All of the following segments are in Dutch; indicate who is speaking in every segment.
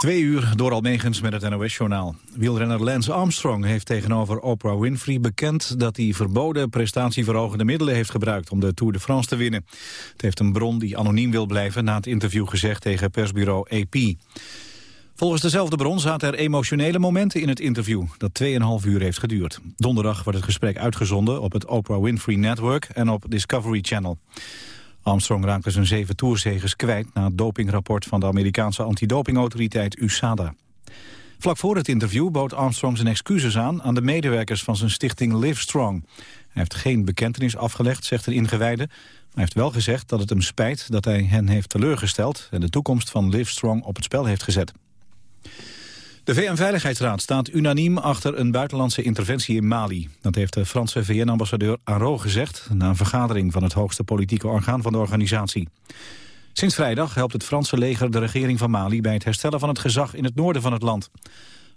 Speaker 1: Twee uur door Almegens met het NOS-journaal. Wielrenner Lance Armstrong heeft tegenover Oprah Winfrey bekend... dat hij verboden prestatieverhogende middelen heeft gebruikt... om de Tour de France te winnen. Het heeft een bron die anoniem wil blijven... na het interview gezegd tegen persbureau AP. Volgens dezelfde bron zaten er emotionele momenten in het interview... dat 2,5 uur heeft geduurd. Donderdag wordt het gesprek uitgezonden op het Oprah Winfrey Network... en op Discovery Channel. Armstrong raakte zijn zeven toerzegers kwijt... na het dopingrapport van de Amerikaanse antidopingautoriteit USADA. Vlak voor het interview bood Armstrong zijn excuses aan... aan de medewerkers van zijn stichting Livestrong. Hij heeft geen bekentenis afgelegd, zegt een ingewijde... maar hij heeft wel gezegd dat het hem spijt dat hij hen heeft teleurgesteld... en de toekomst van Livestrong op het spel heeft gezet. De VN-veiligheidsraad staat unaniem achter een buitenlandse interventie in Mali. Dat heeft de Franse VN-ambassadeur Aro gezegd... na een vergadering van het hoogste politieke orgaan van de organisatie. Sinds vrijdag helpt het Franse leger de regering van Mali... bij het herstellen van het gezag in het noorden van het land.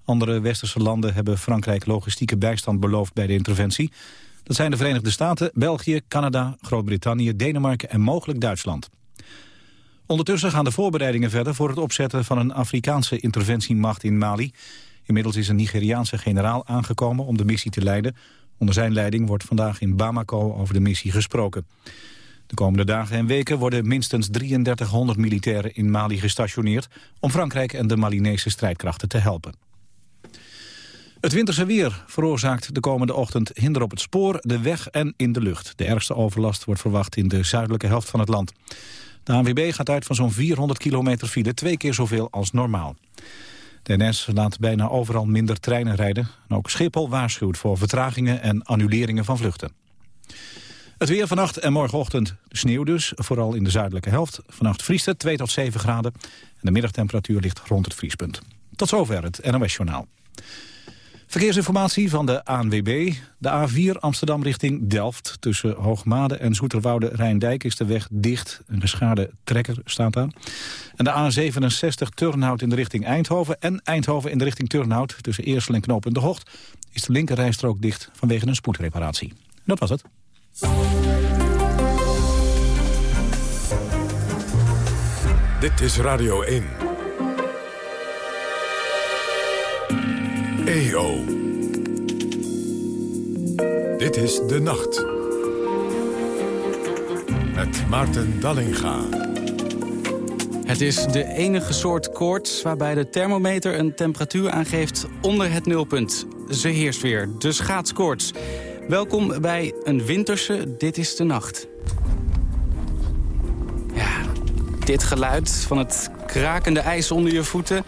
Speaker 1: Andere westerse landen hebben Frankrijk logistieke bijstand beloofd bij de interventie. Dat zijn de Verenigde Staten, België, Canada, Groot-Brittannië, Denemarken en mogelijk Duitsland. Ondertussen gaan de voorbereidingen verder voor het opzetten van een Afrikaanse interventiemacht in Mali. Inmiddels is een Nigeriaanse generaal aangekomen om de missie te leiden. Onder zijn leiding wordt vandaag in Bamako over de missie gesproken. De komende dagen en weken worden minstens 3300 militairen in Mali gestationeerd... om Frankrijk en de Malinese strijdkrachten te helpen. Het winterse weer veroorzaakt de komende ochtend hinder op het spoor, de weg en in de lucht. De ergste overlast wordt verwacht in de zuidelijke helft van het land. De ANWB gaat uit van zo'n 400 kilometer file, twee keer zoveel als normaal. De NS laat bijna overal minder treinen rijden. En ook Schiphol waarschuwt voor vertragingen en annuleringen van vluchten. Het weer vannacht en morgenochtend sneeuw dus, vooral in de zuidelijke helft. Vannacht vriest het 2 tot 7 graden en de middagtemperatuur ligt rond het vriespunt. Tot zover het NOS Journaal. Verkeersinformatie van de ANWB. De A4 Amsterdam richting Delft. Tussen Hoogmade en Zoeterwoude Rijndijk is de weg dicht. Een geschaarde trekker staat daar. En de A67 Turnhout in de richting Eindhoven... en Eindhoven in de richting Turnhout. Tussen Eersel en Knoop de Hocht... is de linkerrijstrook dicht vanwege een spoedreparatie. dat was het.
Speaker 2: Dit is Radio 1. EO. Dit is De Nacht. Met Maarten Dallinga.
Speaker 3: Het is de enige soort koorts waarbij de thermometer een temperatuur aangeeft onder het nulpunt. Ze heerst weer, de schaatskoorts. Welkom bij een winterse Dit is de Nacht. Ja, dit geluid van het krakende ijs onder je voeten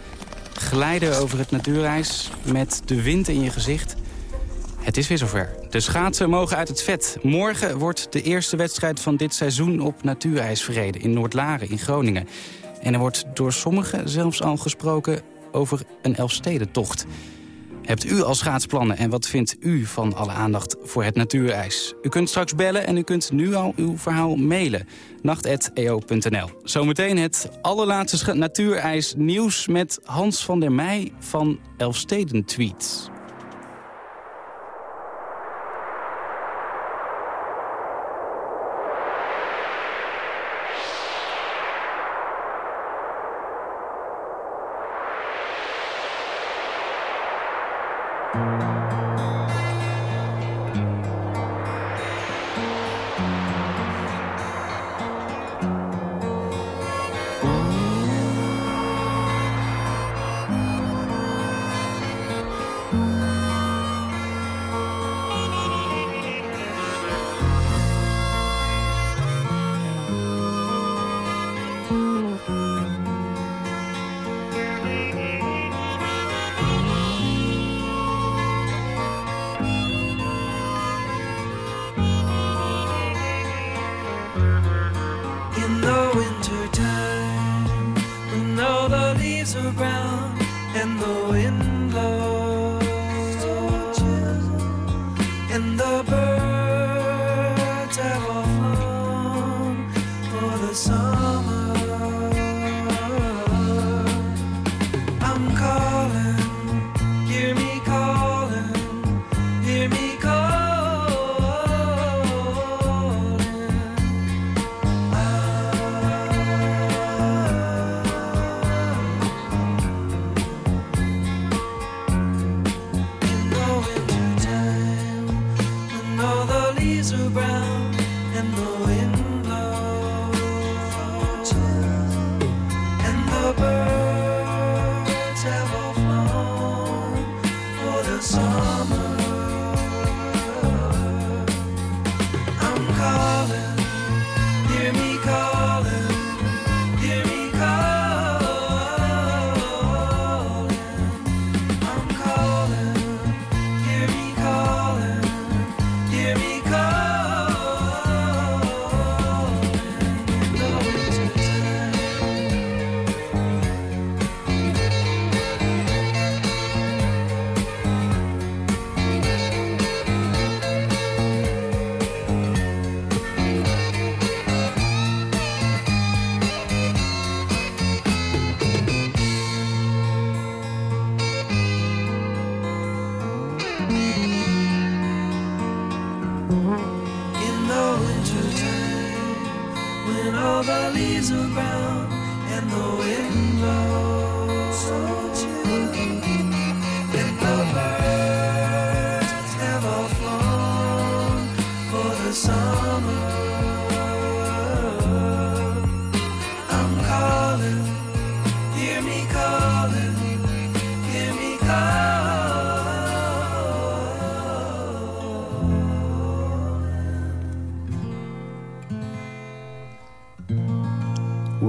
Speaker 3: glijden over het natuurijs met de wind in je gezicht. Het is weer zover. De schaatsen mogen uit het vet. Morgen wordt de eerste wedstrijd van dit seizoen op natuurijs verreden... in Noordlaren in Groningen. En er wordt door sommigen zelfs al gesproken over een Elfstedentocht. Hebt u al schaatsplannen en wat vindt u van alle aandacht voor het natuurijs? U kunt straks bellen en u kunt nu al uw verhaal mailen. nacht.eo.nl Zometeen het allerlaatste natuurijs nieuws met Hans van der Meij van Elfsteden Tweets.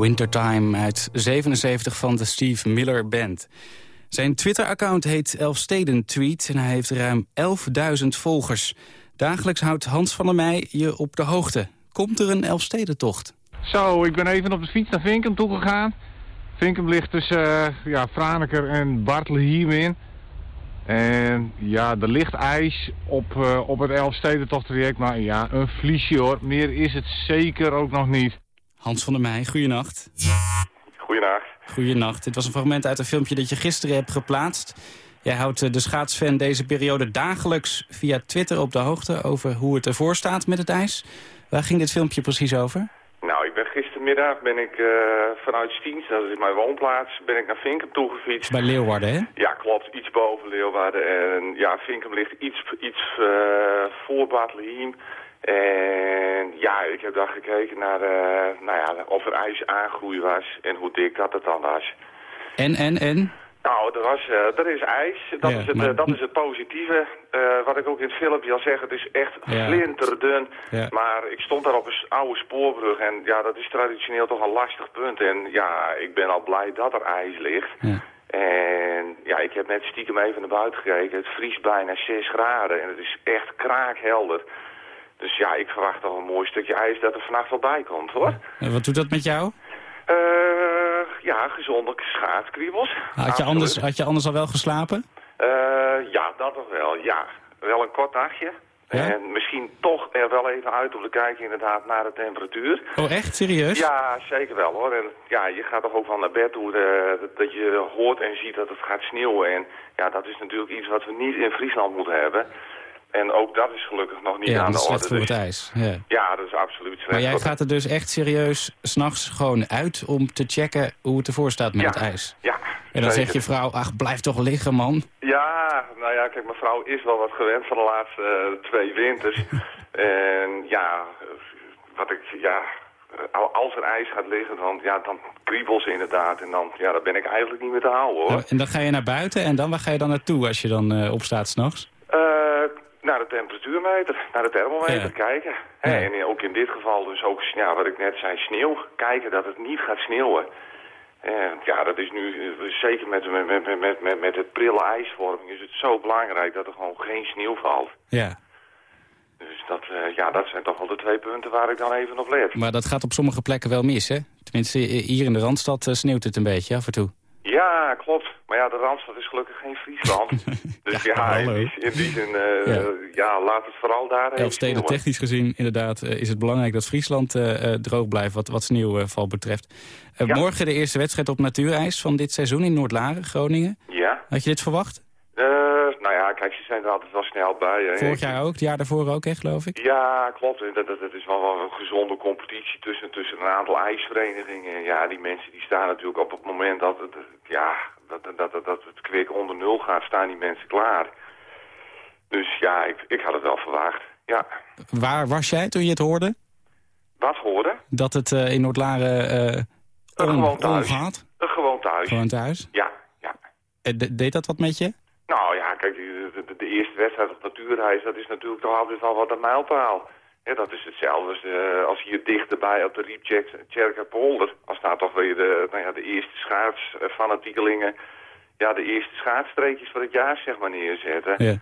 Speaker 3: Wintertime uit 77 van de Steve Miller Band. Zijn Twitter-account heet Elfsteden Tweet en hij heeft ruim 11.000 volgers. Dagelijks houdt Hans van der Meij je op de hoogte. Komt er een Elfstedentocht?
Speaker 4: Zo, ik ben even op de fiets naar Vinkum toegegaan. Vinkum ligt tussen uh, ja, Franeker en Bartelheim in. En ja, er ligt ijs op, uh, op het Elfstedentocht-traject. Maar ja, een vliesje hoor. Meer is het zeker ook nog niet.
Speaker 3: Hans van der Meij, goeienacht.
Speaker 5: Goeienacht.
Speaker 3: Goeienacht. Dit was een fragment uit een filmpje dat je gisteren hebt geplaatst. Jij houdt eh, de schaatsfan deze periode dagelijks via Twitter op de hoogte... over hoe het ervoor staat met het ijs. Waar ging dit filmpje precies over?
Speaker 5: Nou, ik ben gistermiddag ben ik uh, vanuit Stiens, dat is mijn woonplaats, ben ik naar Vinkum toegefietst.
Speaker 3: Bij Leeuwarden, hè?
Speaker 5: Ja, klopt. Iets boven Leeuwarden. En ja, Vinkum ligt iets, iets uh, voor. En ja, ik heb dan gekeken naar uh, nou ja, of er ijs aangroei was en hoe dik dat het dan was.
Speaker 3: En, en, en?
Speaker 5: Nou, er, was, uh, er is ijs. Dat, ja, is, het, maar... uh, dat is het positieve. Uh, wat ik ook in het filmpje al zeg, het is echt
Speaker 3: Ja.
Speaker 5: flinterdun.
Speaker 3: Ja.
Speaker 5: Maar ik stond daar op een oude spoorbrug en ja, dat is traditioneel toch een lastig punt. En ja, ik ben al blij dat er ijs ligt.
Speaker 3: Ja.
Speaker 5: En ja, ik heb net stiekem even naar buiten gekeken. Het vriest bijna 6 graden en het is echt kraakhelder. Dus ja, ik verwacht toch een mooi stukje ijs dat er vannacht wel bij komt, hoor.
Speaker 3: En wat doet dat met jou?
Speaker 5: Uh, ja, gezonde schaatskriebels.
Speaker 3: Had je, anders, had je anders al wel geslapen?
Speaker 5: Uh, ja, dat toch wel, ja. Wel een kort nachtje.
Speaker 3: Ja?
Speaker 5: En misschien toch er wel even uit om te kijken inderdaad naar de temperatuur.
Speaker 3: Oh, echt? Serieus?
Speaker 5: Ja, zeker wel hoor. En ja, je gaat toch ook van naar bed toe uh, dat je hoort en ziet dat het gaat sneeuwen. En ja, dat is natuurlijk iets wat we niet in Friesland moeten hebben. En ook dat is gelukkig nog niet
Speaker 3: ja,
Speaker 5: aan
Speaker 3: dat
Speaker 5: de
Speaker 3: is
Speaker 5: orde.
Speaker 3: slecht voor
Speaker 5: Dus-
Speaker 3: het ijs. Ja.
Speaker 5: Ja, dat is absoluut slecht.
Speaker 3: Maar jij
Speaker 5: voor-
Speaker 3: gaat er dus echt serieus s'nachts gewoon uit om te checken hoe het ervoor staat met
Speaker 5: Ja.
Speaker 3: het ijs.
Speaker 5: Ja,
Speaker 3: En dan zegt je vrouw, ach, blijf toch liggen, man.
Speaker 5: Ja, nou ja, kijk, mijn vrouw is wel wat gewend van de laatste eh, twee winters. en ja, wat ik, ja, als er ijs gaat liggen, dan, ja, dan kriebels ze inderdaad. En dan, ja, daar ben ik eigenlijk niet meer te houden, hoor.
Speaker 3: En dan ga je naar buiten en dan waar ga je dan naartoe als je dan eh, opstaat s'nachts?
Speaker 5: Eh, naar de temperatuurmeter, naar de thermometer
Speaker 3: Ja.
Speaker 5: kijken. En ook in dit geval dus ook, ja, wat ik net zei, sneeuw. Kijken dat het niet gaat sneeuwen. En ja, dat is nu, eh, zeker met, met, met, met, met, met het prille ijsvorming, is het zo belangrijk dat er gewoon geen sneeuw valt.
Speaker 3: Ja,
Speaker 5: Dus dat, eh, ja, dat zijn toch wel de twee punten waar ik dan even op let.
Speaker 3: maar dat gaat op sommige plekken wel mis, hè? Tenminste, hier in de Randstad eh, sneeuwt het een beetje af en toe.
Speaker 5: Ja, klopt. Maar ja, de Randstad is gelukkig geen Friesland. dus
Speaker 3: Ja,
Speaker 5: ja, in die, in die zin, eh,
Speaker 3: Ja.
Speaker 5: ja. laat het vooral daar
Speaker 3: Elfsteden technisch gezien inderdaad eh, is het belangrijk dat Friesland eh, droog blijft wat, wat sneeuwval betreft.
Speaker 5: Ja.
Speaker 3: Morgen de eerste wedstrijd op natuurijs van dit seizoen in Noordlaren, Groningen.
Speaker 5: Ja.
Speaker 3: Had je dit verwacht?
Speaker 5: Eh, kijk, ze zijn er altijd wel snel bij. hè.
Speaker 3: Vorig jaar ook, het jaar daarvoor ook, hè, geloof ik?
Speaker 5: Ja, klopt. En Dat, dat, dat is wel, wel een gezonde competitie tussen, tussen een aantal ijsverenigingen. En ja, die mensen die staan natuurlijk op het moment dat het, ja, dat, dat, dat, dat het kwik onder nul gaat, staan die mensen klaar. Dus ja, ik, ik had het wel verwacht. Ja.
Speaker 3: Waar was jij toen je het hoorde?
Speaker 5: Wat hoorde?
Speaker 3: Dat het eh, in Noordlaren eh
Speaker 5: Uh,
Speaker 3: on,
Speaker 5: gewoon thuis.
Speaker 3: ongaat?
Speaker 5: Uh, gewoon thuis.
Speaker 3: Gewoon thuis?
Speaker 5: Ja, ja.
Speaker 3: Eh, de- deed dat wat met je?
Speaker 5: Nou ja, kijk, de, de, de eerste wedstrijd op natuurreis, dat is natuurlijk toch altijd wel wat een mijlpaal. Ja, dat is hetzelfde als, eh, als hier dichterbij op de Rieptjerker polder. Als daar toch weer de, nou ja, de eerste schaatsfanatiekelingen, ja, de eerste schaatsstreekjes van het jaar zeg maar neerzetten.
Speaker 3: Ja.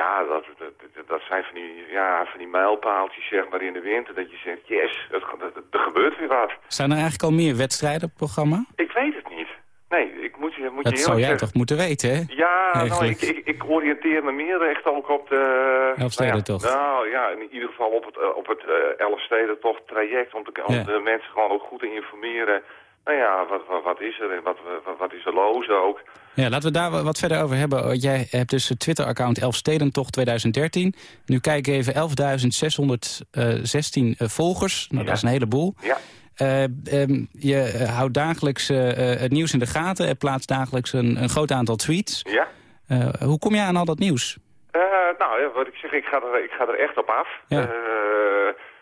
Speaker 5: Ja, dat, dat, dat- zijn van die, ja, van die mijlpaaltjes zeg maar in de winter. Dat je zegt, yes, er gebeurt weer wat.
Speaker 3: Zijn er eigenlijk al meer wedstrijden op het programma?
Speaker 5: Ik weet het niet. Nee, ik moet je, moet je
Speaker 3: Dat zou
Speaker 5: eerlijk
Speaker 3: jij
Speaker 5: zeggen.
Speaker 3: toch moeten weten, hè?
Speaker 5: Ja, nou, ik, ik, ik oriënteer me meer echt ook op de...
Speaker 3: Elfstedentocht.
Speaker 5: Nou, ja, nou ja, in ieder geval op het, eh, op het eh, Elfstedentocht traject. Om, te, om
Speaker 3: Ja.
Speaker 5: de mensen gewoon ook goed te informeren. Nou ja, wat, wat, wat is er en wat, wat, wat is er los ook.
Speaker 3: Ja, laten we daar wa- wat verder over hebben. Jij hebt dus het Twitter-account Elfstedentocht 2013. Nu kijken even 11.616 eh, volgers. Nou,
Speaker 5: Ja.
Speaker 3: dat is een heleboel.
Speaker 5: Ja,
Speaker 3: Eh, ehm, je eh, houdt dagelijks eh, het nieuws in de gaten. Er plaatst dagelijks een, een groot aantal tweets.
Speaker 5: Ja?
Speaker 3: Hoe kom jij aan al dat nieuws?
Speaker 5: Nou, ja, wat ik zeg, ik ga er, ik ga er echt op af.
Speaker 3: Ja.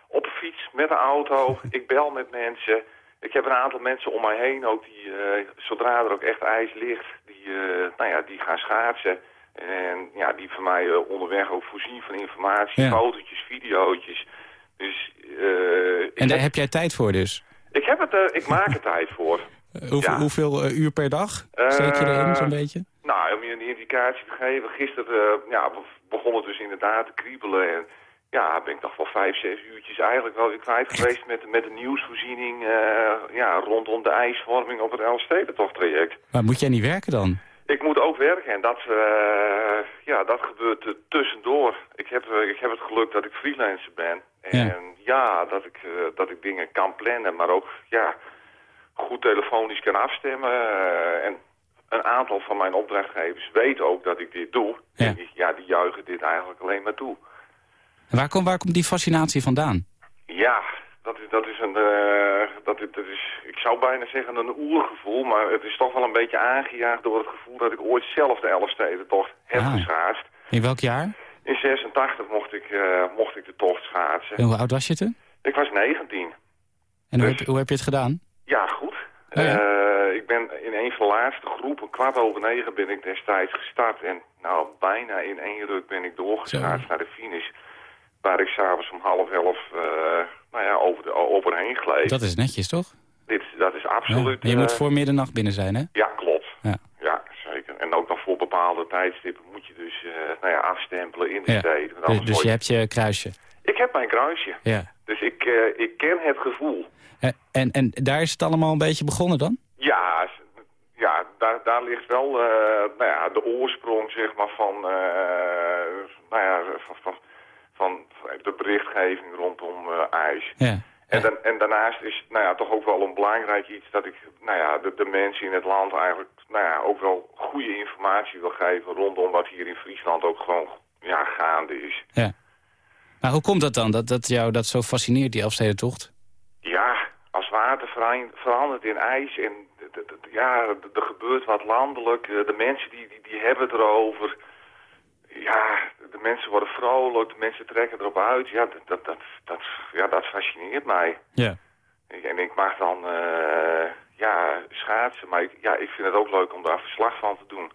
Speaker 5: Op een fiets, met een auto. Ik bel met mensen. Ik heb een aantal mensen om mij heen ook die, zodra er ook echt ijs ligt, die, nou ja, die gaan schaatsen. En ja, die van mij onderweg ook voorzien van informatie,
Speaker 3: Ja.
Speaker 5: fotootjes, videootjes. Dus
Speaker 3: En daar
Speaker 5: heb,
Speaker 3: heb jij tijd voor dus?
Speaker 5: Ik heb het, eh, ik maak er tijd voor.
Speaker 3: Eh, hoeveel
Speaker 5: Ja.
Speaker 3: hoeveel eh, uur per dag steek je erin, zo'n beetje?
Speaker 5: Nou, om je een indicatie te geven, gisteren ja, be- begon het dus inderdaad te kriebelen. En ja, ben ik toch wel vijf, zes uurtjes eigenlijk wel weer kwijt geweest met, met de nieuwsvoorziening ja, rondom de ijsvorming op het Elfstedentocht-traject.
Speaker 3: Maar moet jij niet werken dan?
Speaker 5: Ik moet ook werken en dat, ja, dat gebeurt tussendoor. Ik heb, ik heb het geluk dat ik freelancer ben. En
Speaker 3: Ja.
Speaker 5: ja, dat, ik, eh, dat ik dingen kan plannen, maar ook ja, goed telefonisch kan afstemmen. eh, en een aantal van mijn opdrachtgevers weten ook dat ik dit doe.
Speaker 3: Ja.
Speaker 5: En die, ja, die juichen dit eigenlijk alleen maar toe.
Speaker 3: En waar, komt waar komt die fascinatie vandaan?
Speaker 5: Ja, dat is, dat is een, eh, dat is, dat is, ik zou bijna zeggen een oergevoel, maar het is toch wel een beetje aangejaagd door het gevoel dat ik ooit zelf de Elfstedentocht heb
Speaker 3: Ah.
Speaker 5: geschaatst.
Speaker 3: In welk jaar?
Speaker 5: In 86 mocht ik, eh, mocht ik de tocht schaatsen.
Speaker 3: En hoe oud was je toen?
Speaker 5: Ik was 19.
Speaker 3: En hoe
Speaker 5: Dus-
Speaker 3: heb, hoe heb je het gedaan?
Speaker 5: Ja, goed.
Speaker 3: Oh ja?
Speaker 5: Eh, ik ben in een van de laatste groepen, kwart over negen, ben ik destijds gestart. En nou, bijna in één ruk ben ik doorgeschaatst naar de finish. Waar ik s'avonds om half elf uh, nou ja, over de, overheen gleed.
Speaker 3: Dat is netjes, toch?
Speaker 5: Dit, dat is
Speaker 3: Ja.
Speaker 5: absoluut...
Speaker 3: En je moet
Speaker 5: eh,
Speaker 3: voor middernacht binnen zijn, hè?
Speaker 5: Ja, klopt.
Speaker 3: Ja.
Speaker 5: Ja. Zeker. En ook nog voor bepaalde tijdstippen moet je dus uh, nou ja, afstempelen in de
Speaker 3: Ja.
Speaker 5: steden.
Speaker 3: Dus, dus je hebt je kruisje.
Speaker 5: Ik heb mijn kruisje.
Speaker 3: Ja.
Speaker 5: Dus ik, uh, ik ken het gevoel.
Speaker 3: En, en, en daar is het allemaal een beetje begonnen dan?
Speaker 5: Ja, ja daar, daar ligt wel nou ja, de oorsprong zeg maar, van, nou ja, van, van, van de berichtgeving rondom ijs.
Speaker 3: Ja.
Speaker 5: En, dan, en, daarnaast is nou ja, toch ook wel een belangrijk iets dat ik nou ja, de, de mensen in het land eigenlijk nou ja, ook wel goede informatie wil geven rondom wat hier in Friesland ook gewoon ja, gaande is.
Speaker 3: Ja. Maar hoe komt dat dan, dat, dat jou dat zo fascineert, die Elfstedentocht?
Speaker 5: Ja, als water verandert in ijs en ja, er gebeurt wat landelijk. De mensen die, die, die hebben het erover. Ja, de mensen worden vrolijk, de mensen trekken erop uit. Ja, dat, dat, dat, ja, dat fascineert mij.
Speaker 3: Ja.
Speaker 5: En ik mag dan uh, ja, schaatsen, maar ik, ja, ik vind het ook leuk om daar verslag van te doen.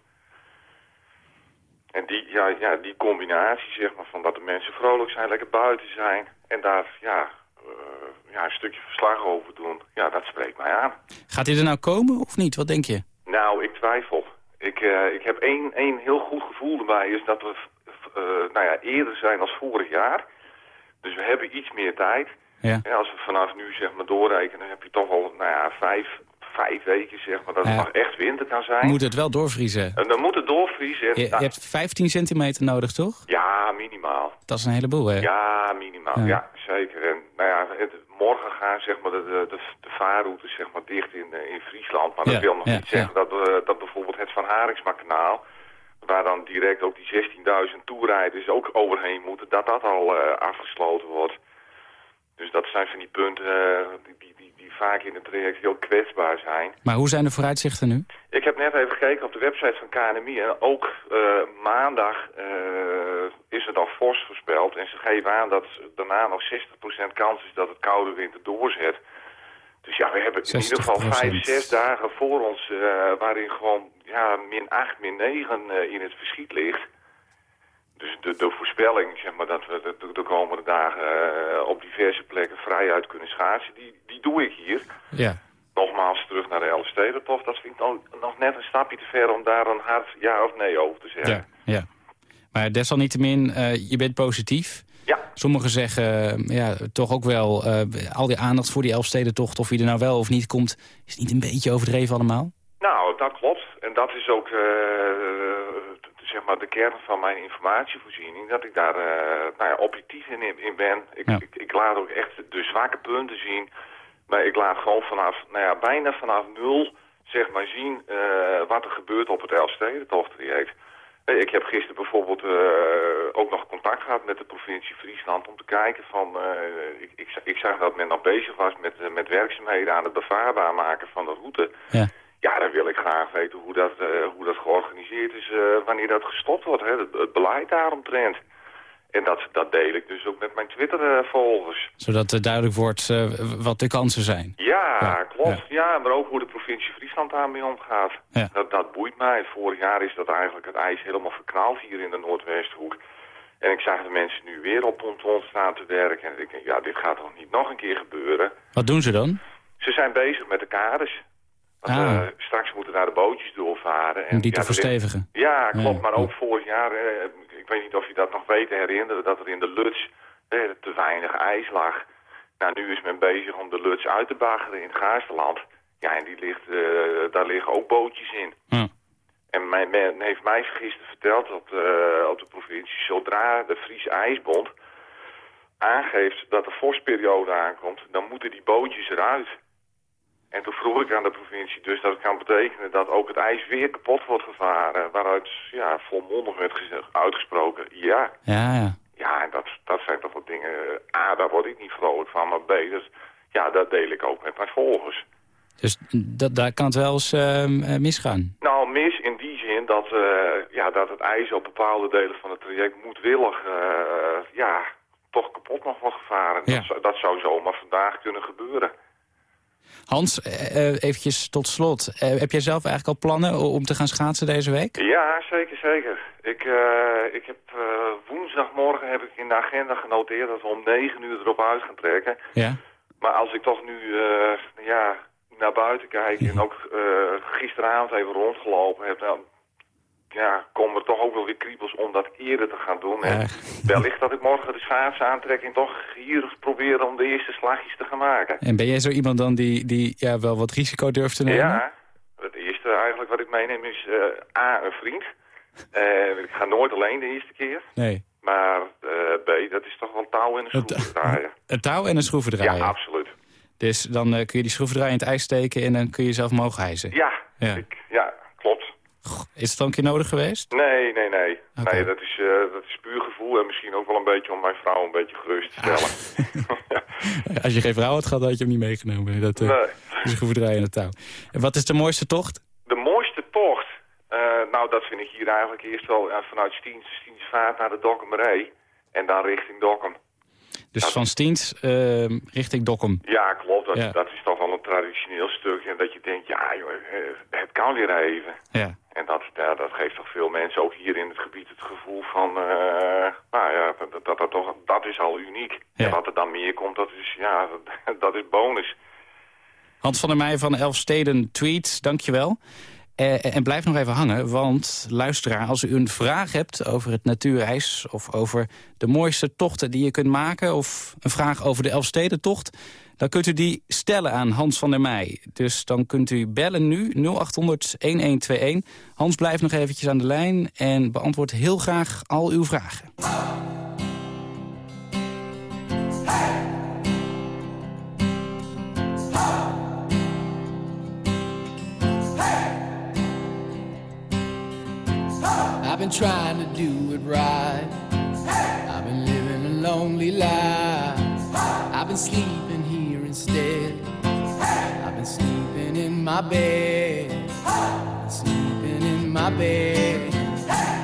Speaker 5: En die, ja, ja, die combinatie, zeg maar, van dat de mensen vrolijk zijn, lekker buiten zijn... en daar ja, uh, ja, een stukje verslag over doen, ja, dat spreekt mij aan.
Speaker 3: Gaat hij er nou komen of niet? Wat denk je?
Speaker 5: Nou, ik twijfel. Ik, uh, ik heb één, één heel goed gevoel erbij, is dat we uh, nou ja, eerder zijn als vorig jaar. Dus we hebben iets meer tijd.
Speaker 3: Ja.
Speaker 5: En als we vanaf nu zeg maar doorrekenen, dan heb je toch wel nou ja, vijf, vijf weken zeg maar, dat het nog echt winter kan zijn.
Speaker 3: Moet het wel doorvriezen?
Speaker 5: En dan moet het doorvriezen.
Speaker 3: Je, je hebt 15 centimeter nodig, toch?
Speaker 5: Ja, minimaal.
Speaker 3: Dat is een heleboel, hè?
Speaker 5: Ja, minimaal.
Speaker 3: Ja.
Speaker 5: Zeker. En nou ja, het, morgen gaan zeg maar, de, de, de, de vaarroutes zeg maar, dicht in, eh, in Friesland. Maar
Speaker 3: Ja,
Speaker 5: dat wil nog
Speaker 3: ja,
Speaker 5: niet zeggen dat, we, dat bijvoorbeeld het Van Haringsma-kanaal... waar dan direct ook die 16.000 toerijders ook overheen moeten... dat dat al eh, afgesloten wordt. Dus dat zijn van die punten eh, die, die, die, vaak in het traject heel kwetsbaar zijn.
Speaker 3: Maar hoe zijn de vooruitzichten nu?
Speaker 5: Ik heb net even gekeken op de website van KNMI en ook uh, maandag uh, is het al fors voorspeld. En ze geven aan dat daarna nog 60% kans is dat het koude winter doorzet. Dus ja, we hebben in ieder geval 5, 6 dagen voor ons uh, waarin gewoon ja, min 8, min 9 in het verschiet ligt. Dus de, de voorspelling, zeg maar, dat we de, de komende dagen uh, op diverse plekken vrijuit kunnen schaatsen, die, die doe ik hier.
Speaker 3: Ja.
Speaker 5: Nogmaals terug naar de Elfstedentocht. Dat vind ik nog, nog net een stapje te ver om daar een hard ja of nee over te zeggen.
Speaker 3: Ja, ja. Maar desalniettemin, uh, je bent positief.
Speaker 5: Ja.
Speaker 3: Sommigen zeggen uh, ja, toch ook wel, al die aandacht voor die Elfstedentocht, of wie er nou wel of niet komt, is niet een beetje overdreven allemaal?
Speaker 5: Nou, dat klopt. En dat is ook uh, zeg maar de kern van mijn informatievoorziening. Dat ik daar uh, nou ja, objectief in, in ben. Ik, ja. ik, ik, laat ook echt de zwakke punten zien. Maar ik laat gewoon vanaf, nou ja, bijna vanaf nul zeg maar zien uh, wat er gebeurt op het Elfstedentocht-traject. Eh, Ik heb gisteren bijvoorbeeld eh, ook nog contact gehad met de provincie Friesland om te kijken van... eh, ik, ik, ik zag dat men nog bezig was met, eh, met werkzaamheden aan het bevaarbaar maken van de route.
Speaker 3: Ja.
Speaker 5: Ja, dan wil ik graag weten hoe dat, eh, hoe dat georganiseerd is, eh, wanneer dat gestopt wordt, hè, het, het beleid daaromtrent. En dat, dat deel ik dus ook met mijn Twitter-volgers.
Speaker 3: Zodat er duidelijk wordt eh, wat de kansen zijn.
Speaker 5: Ja,
Speaker 3: Ja,
Speaker 5: klopt. Ja. maar ook hoe de provincie Friesland daarmee omgaat.
Speaker 3: Ja.
Speaker 5: Dat, dat boeit mij. Vorig jaar is dat eigenlijk het ijs helemaal verknaald hier in de Noordwesthoek. En ik zag de mensen nu weer op ponton staan te werken. En ik denk, ja, dit gaat toch niet nog een keer gebeuren.
Speaker 3: Wat doen ze dan?
Speaker 5: Ze zijn bezig met de kaders.
Speaker 3: Ah.
Speaker 5: eh, straks moeten daar de bootjes doorvaren. En,
Speaker 3: Om die te
Speaker 5: ja, ligt-
Speaker 3: verstevigen?
Speaker 5: Ja, klopt.
Speaker 3: Ja,
Speaker 5: maar ook vorig jaar, eh, ik weet niet of je dat nog weet te herinneren, dat er in de Luts eh, te weinig ijs lag. Nou, nu is men bezig om de Luts uit te baggeren in het Gaasterland. Ja, en die ligt, daar liggen ook bootjes in.
Speaker 3: Ja.
Speaker 5: En mijn, men heeft mij gisteren verteld dat op de provincie, zodra de Friese IJsbond aangeeft dat de vorstperiode aankomt, dan moeten die bootjes eruit. En toen vroeg ik aan de provincie dus dat het kan betekenen dat ook het ijs weer kapot wordt gevaren. Waaruit ja, volmondig werd uitgesproken, ja.
Speaker 3: Ja, ja.
Speaker 5: Ja, en dat, dat zijn toch wat dingen, A, daar word ik niet vrolijk van, maar B, dat, ja, dat deel ik ook met mijn volgers.
Speaker 3: Dus dat, daar kan het wel eens ehm, eh, misgaan.
Speaker 5: Nou, mis in die zin dat, eh, ja, dat het ijs op bepaalde delen van het traject moedwillig, eh, ja, toch kapot nog wordt gevaren.
Speaker 3: Ja.
Speaker 5: Dat, dat zou zomaar vandaag kunnen gebeuren.
Speaker 3: Hans, eh, eh, eventjes tot slot. Eh, heb jij zelf eigenlijk al plannen om te gaan schaatsen deze week?
Speaker 5: Ja, zeker, zeker. Ik, ik heb woensdagmorgen heb ik in de agenda genoteerd dat we om negen uur erop uit gaan trekken.
Speaker 3: Ja.
Speaker 5: Maar als ik toch nu ja, naar buiten kijk en ook gisteravond even rondgelopen heb, dan ja, komen er toch ook wel weer kriebels om dat eerder te gaan doen. En wellicht dat ik morgen de schaatsen aantrek en toch hier proberen om de eerste slagjes te gaan maken.
Speaker 3: En ben jij zo iemand dan die, die ja, wel wat risico durft te nemen?
Speaker 5: Ja, het eerste eigenlijk wat ik meeneem is eh, A, een vriend. Eh, ik ga nooit alleen de eerste keer.
Speaker 3: Nee.
Speaker 5: Maar eh, B, dat is toch wel touw en een draaien.
Speaker 3: Een touw en een schroevendraaier.
Speaker 5: Ja, absoluut.
Speaker 3: Dus dan kun je die schroevendraaier in het ijs steken en dan kun je zelf omhoog hijsen.
Speaker 5: Ja,
Speaker 3: Ja.
Speaker 5: Ik, ja.
Speaker 3: Is het dan een keer nodig geweest?
Speaker 5: Nee, nee, nee. Nee, dat is, eh, dat is puur gevoel en misschien ook wel een beetje om mijn vrouw een beetje gerust te stellen.
Speaker 3: Als je geen vrouw had gehad, had je hem niet meegenomen. Dat eh,
Speaker 5: Nee.
Speaker 3: is een en een touw. En wat is de mooiste tocht?
Speaker 5: De mooiste tocht, eh, nou dat vind ik hier eigenlijk eerst wel eh, vanuit Stiens, Stiensvaart naar de Dokkumerij en dan richting Dokkum.
Speaker 3: Dus van Stiens eh, richting Dokkum.
Speaker 5: Ja, klopt. Dat,
Speaker 3: Ja.
Speaker 5: dat is toch traditioneel stuk. En dat je denkt, ja joh, eh, het kan weer even.
Speaker 3: Ja.
Speaker 5: En dat, ja, dat geeft toch veel mensen, ook hier in het gebied, het gevoel van... eh, nou ja, dat, dat, dat, toch, dat is al uniek.
Speaker 3: Ja.
Speaker 5: En wat er dan meer komt, dat is, ja, dat, dat is bonus.
Speaker 3: Hans van der Meij van Elfsteden Tweets, dankjewel. Eh, en blijf nog even hangen, want luisteraar, als u een vraag hebt over het natuurreis... of over de mooiste tochten die je kunt maken... of een vraag over de Elfstedentocht... dan kunt u die stellen aan Hans van der Meij. Dus dan kunt u bellen nu 0800-1121. Hans blijft nog eventjes aan de lijn en beantwoordt heel graag al uw vragen.
Speaker 6: I've been trying to do it right. I've been living a lonely life. I've been sleeping instead. I've been sleeping in my bed. I've sleeping in my bed. Hey!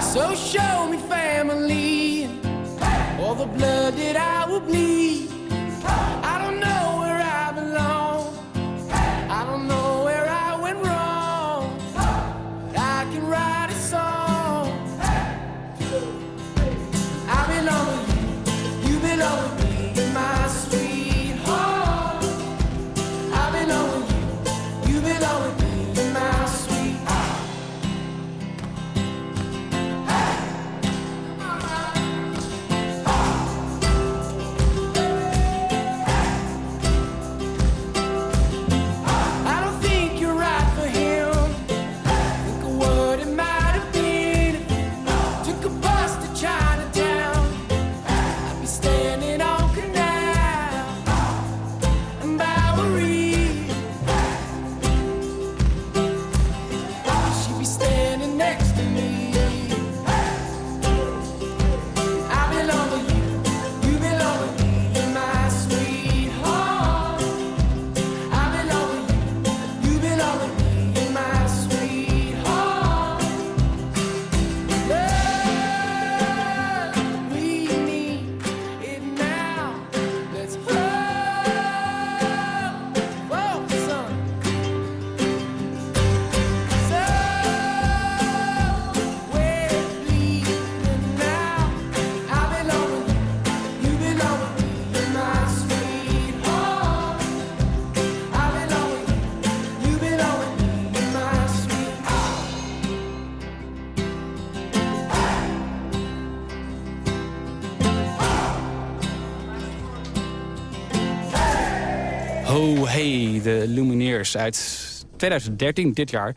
Speaker 6: So show me family, all the blood that I will bleed.
Speaker 3: Uit 2013, dit jaar.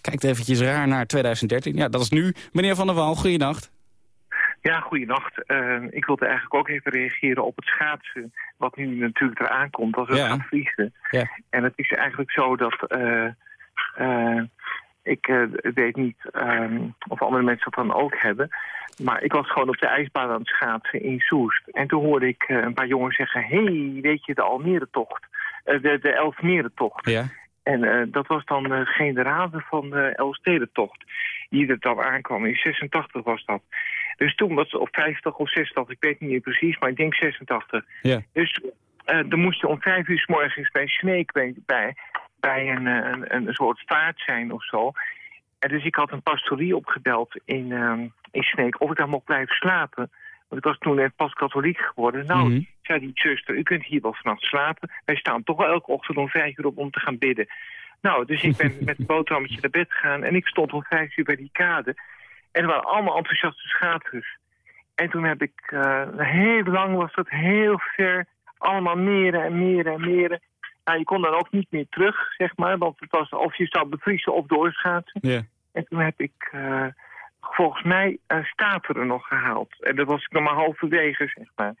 Speaker 3: Kijkt eventjes raar naar 2013. Ja, dat is nu. Meneer Van der Wal, goeienacht.
Speaker 7: Ja, goeienacht. Uh, ik wilde eigenlijk ook even reageren op het schaatsen... wat nu natuurlijk eraan komt als het
Speaker 3: Ja.
Speaker 7: gaat vriezen.
Speaker 3: Ja.
Speaker 7: En het is eigenlijk zo dat... eh, eh, ik eh, weet niet ehm, of andere mensen dat dan ook hebben... maar ik was gewoon op de ijsbaan aan het schaatsen in Soest. En toen hoorde ik een paar jongens zeggen... hé, hey, weet je, de Almere-tocht, de, de Elfmere-tocht.
Speaker 3: Ja.
Speaker 7: En eh, dat was dan de generale van de Elfstedentocht. Die er dan aankwam. In 86 was dat. Dus toen was het op 50 of 60, ik weet niet meer precies, maar ik denk 86.
Speaker 3: Ja.
Speaker 7: Dus eh dan moest je om vijf uur s morgens bij Sneek bij, bij, bij een, eh, een, een soort vaart zijn of zo. En dus ik had een pastorie opgebeld in, ehm, in Sneek of ik daar mocht blijven slapen. Want ik was toen net pas katholiek geworden. Nou,
Speaker 3: Mhm.
Speaker 7: zei die zuster, u kunt hier wel vannacht slapen. Wij staan toch wel elke ochtend om vijf uur op om te gaan bidden. Nou, dus ik ben met een boterhammetje naar bed gegaan en ik stond om vijf uur bij die kade. En er waren allemaal enthousiaste schaters. En toen heb ik, eh, heel lang was dat, heel ver, allemaal meren en meren en meren. Nou, je kon dan ook niet meer terug, zeg maar, want het was of je zou bevriezen of doorschaatsen.
Speaker 3: Ja.
Speaker 7: En toen heb ik eh, volgens mij uh, Stateren nog gehaald. En dat was ik nog maar halverwege, zeg maar.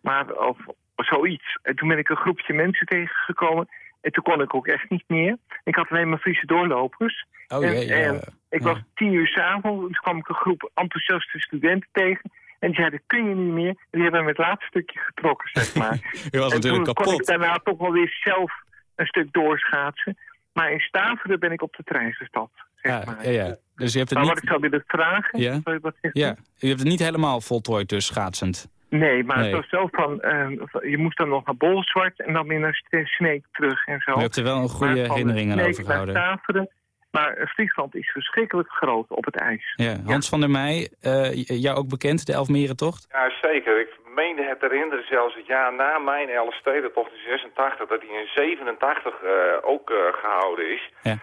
Speaker 7: Maar of, of zoiets. En toen ben ik een groepje mensen tegengekomen. En toen kon ik ook echt niet meer. Ik had alleen maar Friese doorlopers.
Speaker 3: Oh
Speaker 7: en,
Speaker 3: jee, ja.
Speaker 7: en ik
Speaker 3: Ja.
Speaker 7: was tien uur s'avonds. Toen kwam ik een groep enthousiaste studenten tegen. En die zeiden, kun je niet meer? En die hebben me het laatste stukje getrokken, zeg maar.
Speaker 3: U was
Speaker 7: en
Speaker 3: natuurlijk
Speaker 7: toen kon ik
Speaker 3: kapot.
Speaker 7: daarna toch wel weer zelf een stuk doorschaatsen. Maar in Staveren ben ik op de trein gestapt, zeg
Speaker 3: Ja,
Speaker 7: maar.
Speaker 3: ja, ja. Dus u hebt het
Speaker 7: Maar wat
Speaker 3: niet...
Speaker 7: ik zou willen vragen,
Speaker 3: Ja.
Speaker 7: je wat?
Speaker 3: Ja, u hebt het niet helemaal voltooid dus schaatsend.
Speaker 7: Nee, maar
Speaker 3: Nee.
Speaker 7: het was zo van, eh, van- je moest dan nog naar Bolzwart en dan weer naar Sneek terug en zo.
Speaker 3: U hebt er wel een goede herinnering aan overgehouden.
Speaker 7: Maar eh, Friesland is verschrikkelijk groot op het ijs.
Speaker 3: Ja, Hans van der Meij, eh, jou ook bekend, de Elfmerentocht?
Speaker 5: Ja, zeker. Ik meende het herinneren zelfs het jaar na mijn Elfstedentocht in 86... dat die in 87 eh, ook eh, gehouden is.
Speaker 3: Ja.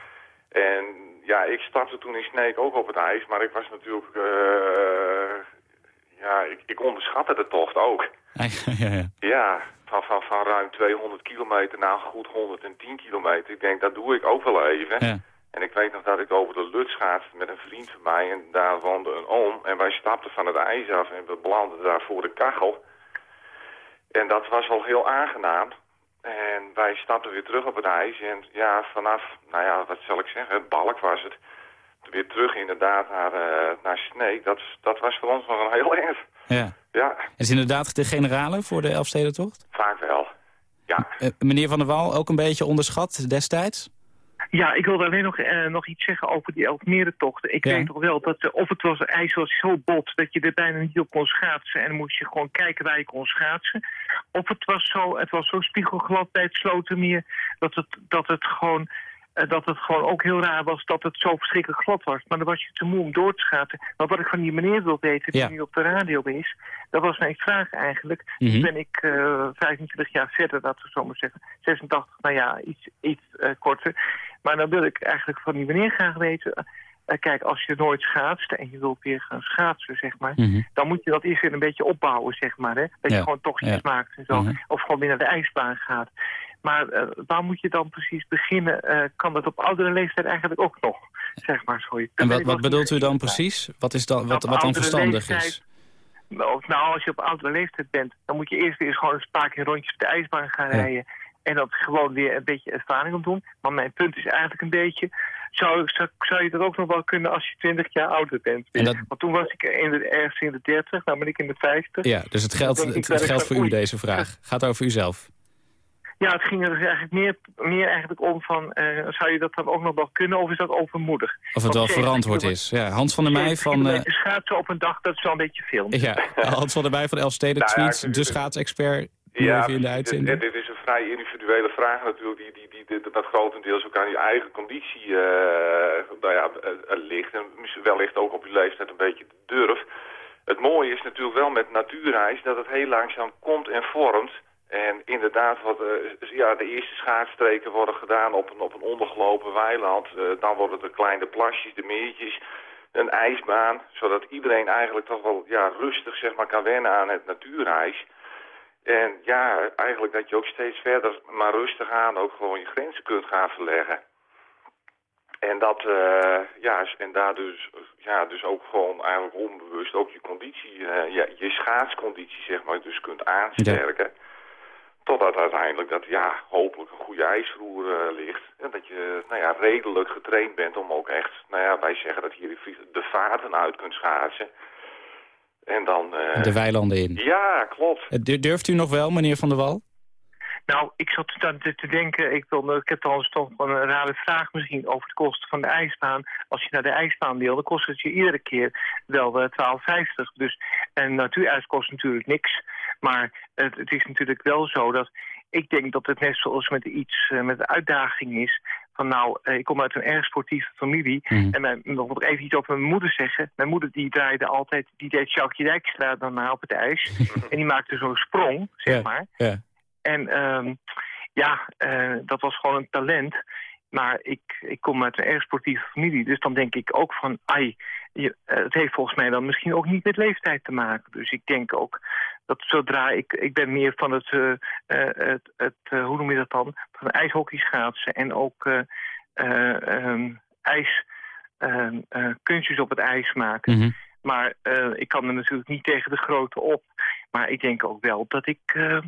Speaker 5: En ja, ik stapte toen in Sneek ook op het ijs, maar ik was natuurlijk... eh, ja, ik, ik onderschatte de tocht ook.
Speaker 3: Ja, ja.
Speaker 5: Ja, van, van, van ruim 200 kilometer naar goed 110 kilometer. Ik denk, dat doe ik ook wel even.
Speaker 3: Ja.
Speaker 5: En ik weet nog dat ik over de Lut schaatste met een vriend van mij. En daar woonde een oom. En wij stapten van het ijs af en we belanden daar voor de kachel. En dat was al heel aangenaam. Wij stapten weer terug op het ijs. En ja, vanaf, nou ja, wat zal ik zeggen, balk was het. Weer terug inderdaad naar, eh naar Sneek. Dat, dat was voor ons nog een heel eind.
Speaker 3: ja.
Speaker 5: Ja,
Speaker 3: Het is inderdaad de generale voor de Elfstedentocht?
Speaker 5: vaak wel. Ja,
Speaker 3: Eh, meneer Van der Wal, ook een beetje onderschat destijds?
Speaker 7: Ja, ik wilde alleen nog, eh, nog iets zeggen over die Elfmerentochten. Ik
Speaker 3: Ja.
Speaker 7: weet toch wel dat eh, of het was ijs was zo bot dat je er bijna niet op kon schaatsen en dan moest je gewoon kijken waar je kon schaatsen. Of het was zo, het was zo spiegelglad bij het Slotermeer dat het, dat het gewoon eh, dat het gewoon ook heel raar was dat het zo verschrikkelijk glad was. Maar dan was je te moe om door te schaatsen. Maar wat ik van die meneer wil weten, die
Speaker 3: Ja.
Speaker 7: nu op de radio is, dat was mijn vraag eigenlijk. Nu ben ik eh 25 jaar verder, laten we zo maar zeggen. 86, nou ja, iets, iets korter. Maar dan wil ik eigenlijk van die meneer graag weten... eh, kijk, als je nooit schaatst en je wilt weer gaan schaatsen, zeg maar...
Speaker 3: Mhm.
Speaker 7: dan moet je dat eerst weer een beetje opbouwen, zeg maar. Hè? Dat
Speaker 3: Ja,
Speaker 7: je gewoon tochtjes
Speaker 3: ja.
Speaker 7: maakt en zo.
Speaker 3: Mhm.
Speaker 7: Of gewoon weer naar de ijsbaan gaat. Maar eh, waar moet je dan precies beginnen? Eh, kan dat op oudere leeftijd eigenlijk ook nog, zeg maar. Sorry.
Speaker 3: En wat, bedoelt u dan precies? Wat, is dan, wat, dan verstandig is?
Speaker 7: Of nou, als je op oudere leeftijd bent, dan moet je eerst weer eens gewoon een paar keer rondjes op de ijsbaan gaan
Speaker 3: Ja.
Speaker 7: rijden. En dat gewoon weer een beetje ervaring opdoen. Maar mijn punt is eigenlijk een beetje, zou, zou, zou je dat ook nog wel kunnen als je 20 jaar ouder bent?
Speaker 3: Dat-
Speaker 7: Want toen was ik in de, ergens in de 30, nou ben ik in de 50.
Speaker 3: Ja, dus het geldt, het, geldt voor u deze vraag. Gaat over uzelf.
Speaker 7: Ja, het ging er dus eigenlijk meer, meer eigenlijk om van, eh, zou je dat dan ook nog wel kunnen of is dat overmoedig?
Speaker 3: Of het wel
Speaker 7: 70
Speaker 3: verantwoord is. Ja, Hans van der Meij
Speaker 7: 70
Speaker 3: van...
Speaker 7: kilometer schaatsen op een dag, dat is wel een beetje veel.
Speaker 3: ja, Hans van der Meij van Elfsteden
Speaker 5: Nou
Speaker 3: tweets, de schaatsexpert,
Speaker 5: Ja,
Speaker 3: even in de uitzending.
Speaker 5: Dit, dit is een vrij individuele vraag natuurlijk, die, die, die, die, dat grotendeels ook aan je eigen conditie eh, nou ja, eh, ligt. En wellicht ook op je leeftijd een beetje durf. Het mooie is natuurlijk wel met natuurreis dat het heel langzaam komt en vormt. En inderdaad, wat, ja, de eerste schaatsstreken worden gedaan op een, op een ondergelopen weiland. Dan worden de kleine plasjes, de meertjes, een ijsbaan. Zodat iedereen eigenlijk toch wel ja, rustig zeg maar, kan wennen aan het natuurreis. En ja, eigenlijk dat je ook steeds verder, maar rustig aan, ook gewoon je grenzen kunt gaan verleggen. En dat, eh, ja, en daar dus, ja, dus ook gewoon eigenlijk onbewust ook je conditie, eh, ja, je schaatsconditie zeg maar, dus kunt aansterken. Totdat uiteindelijk dat, ja, hopelijk een goede ijsroer eh, ligt. En dat je, nou ja, redelijk getraind bent om ook echt, nou ja, wij zeggen dat hier de vaarten uit kunt schaatsen. En dan... eh,
Speaker 3: De weilanden in.
Speaker 5: Ja, klopt.
Speaker 3: Eh, dur- Durft u nog wel, meneer Van der Wal?
Speaker 7: Nou, ik zat dan te, te denken, ik, wil, ik heb trouwens toch een rare vraag misschien over de kosten van de ijsbaan. Als je naar de ijsbaan wil, dan kost het je iedere keer wel eh, 12,50. Dus een natuurijs kost natuurlijk niks. Maar het, het is natuurlijk wel zo dat ik denk dat het net zoals met iets eh, met de uitdaging is. Van nou, eh, ik kom uit een erg sportieve familie.
Speaker 3: Mhm.
Speaker 7: En mijn, nog nog even iets over mijn moeder zeggen. Mijn moeder die draaide altijd, die deed Sjoukje Dijkstra dan na op het ijs. en die maakte zo'n sprong, zeg maar. En ehm, ja, eh, dat was gewoon een talent. Maar ik, ik kom uit een erg sportieve familie. Dus dan denk ik ook van, ai, je, eh, het heeft volgens mij dan misschien ook niet met leeftijd te maken. Dus ik denk ook dat zodra ik, ik ben meer van het, eh, eh, het, het hoe noem je dat dan, van ijshockey schaatsen en ook ehm, ijs, ehm, eh, kunstjes op het ijs maken.
Speaker 3: Mhm.
Speaker 7: Maar ik kan er natuurlijk niet tegen de grote op. Maar ik denk ook wel dat ik eh, eh,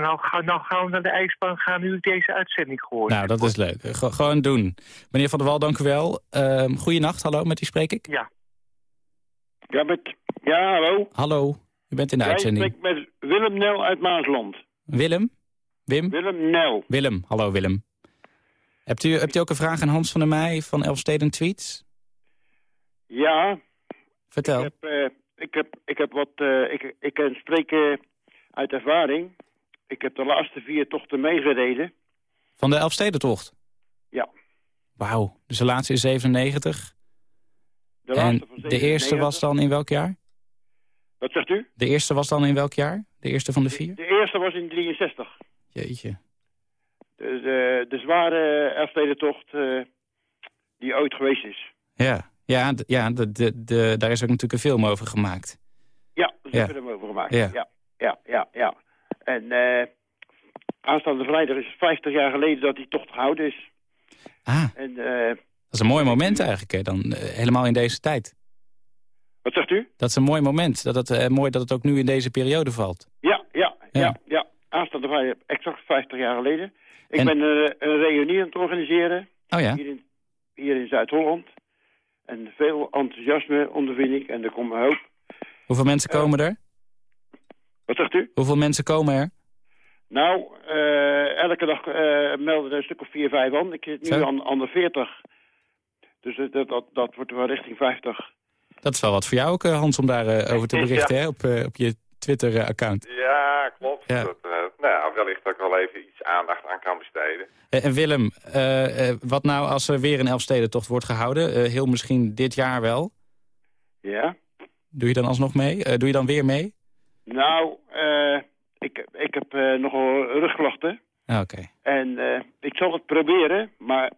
Speaker 7: nou, ga, nou gauw naar de ijsbaan ga nu ik deze uitzending gehoord
Speaker 3: Nou, dat is leuk. Ge- gewoon doen. Meneer Van der Wal, dank u wel. Uh, goeienacht, hallo, met wie spreek ik?
Speaker 7: Ja,
Speaker 8: Ja, met, ja hallo.
Speaker 3: Hallo, u bent in de
Speaker 8: Jij
Speaker 3: uitzending.
Speaker 8: spreekt met Willem Nel uit Maasland.
Speaker 3: Willem? Wim?
Speaker 8: Willem Nel.
Speaker 3: Willem, hallo Willem. Hebt u, hebt u ook een vraag aan Hans van der Meij van Elfsteden Tweets?
Speaker 8: Ja,
Speaker 3: Vertel.
Speaker 8: ik heb, eh, ik heb, ik heb wat... eh, ik, ik kan spreken uit ervaring. Ik heb de laatste vier tochten meegereden.
Speaker 3: Van de Elfstedentocht?
Speaker 8: Ja.
Speaker 3: Wauw, dus de laatste is 97.
Speaker 8: De
Speaker 3: en
Speaker 8: laatste van
Speaker 3: de eerste
Speaker 8: 97.
Speaker 3: was dan in welk jaar?
Speaker 8: Wat zegt u?
Speaker 3: De eerste was dan in welk jaar? De eerste van de vier?
Speaker 8: De eerste was in 63.
Speaker 3: Jeetje.
Speaker 8: De, de, de zware Elfstedentocht eh die ooit geweest is.
Speaker 3: Ja, ja, ja de, de, de, daar is ook natuurlijk een film over gemaakt.
Speaker 8: Ja,
Speaker 3: Ja.
Speaker 8: hebben we hem over gemaakt.
Speaker 3: Ja.
Speaker 8: Ja, ja, ja. ja, En eh, aanstaande vrijdag is het 50 jaar geleden dat die tocht gehouden is.
Speaker 3: Ah,
Speaker 8: En eh,
Speaker 3: dat is een mooi moment eigenlijk, hè, dan, eh, helemaal in deze tijd.
Speaker 8: wat zegt u?
Speaker 3: Dat is een mooi moment. Dat het, mooi dat het ook nu in deze periode valt.
Speaker 8: Ja, ja,
Speaker 3: Ja.
Speaker 8: ja, ja. Aanstaande vrijdag, exact 50 jaar geleden. Ik
Speaker 3: En-
Speaker 8: ben een, een reunie aan het organiseren
Speaker 3: Oh ja?
Speaker 8: hier in, hier in Zuid-Holland. En veel enthousiasme ondervind ik en er komt een hoop.
Speaker 3: Hoeveel mensen komen er?
Speaker 8: Wat zegt u?
Speaker 3: Hoeveel mensen komen er?
Speaker 8: Nou, eh, elke dag eh, melden er een stuk of 4, 5 aan. Ik zit nu aan, aan de 40. Dus dat, dat, dat, wordt wel richting 50.
Speaker 3: Dat is wel wat voor jou ook, eh, Hans, om daarover over te
Speaker 5: Ja.
Speaker 3: berichten hè, op, eh, op je Twitter-account.
Speaker 5: Ja, klopt.
Speaker 3: Ja.
Speaker 5: Dat, eh, nou ja, wellicht dat ik wel even iets aandacht aan kan besteden.
Speaker 3: Eh, en Willem, eh, eh, wat nou als er weer een Elfstedentocht wordt gehouden? Eh, heel misschien dit jaar wel.
Speaker 8: Ja?
Speaker 3: Doe je dan alsnog mee? Eh, doe je dan weer mee?
Speaker 8: Nou, eh, ik, ik heb eh, nogal rugklachten.
Speaker 3: Ah, Oké.
Speaker 8: En eh, ik zal het proberen, maar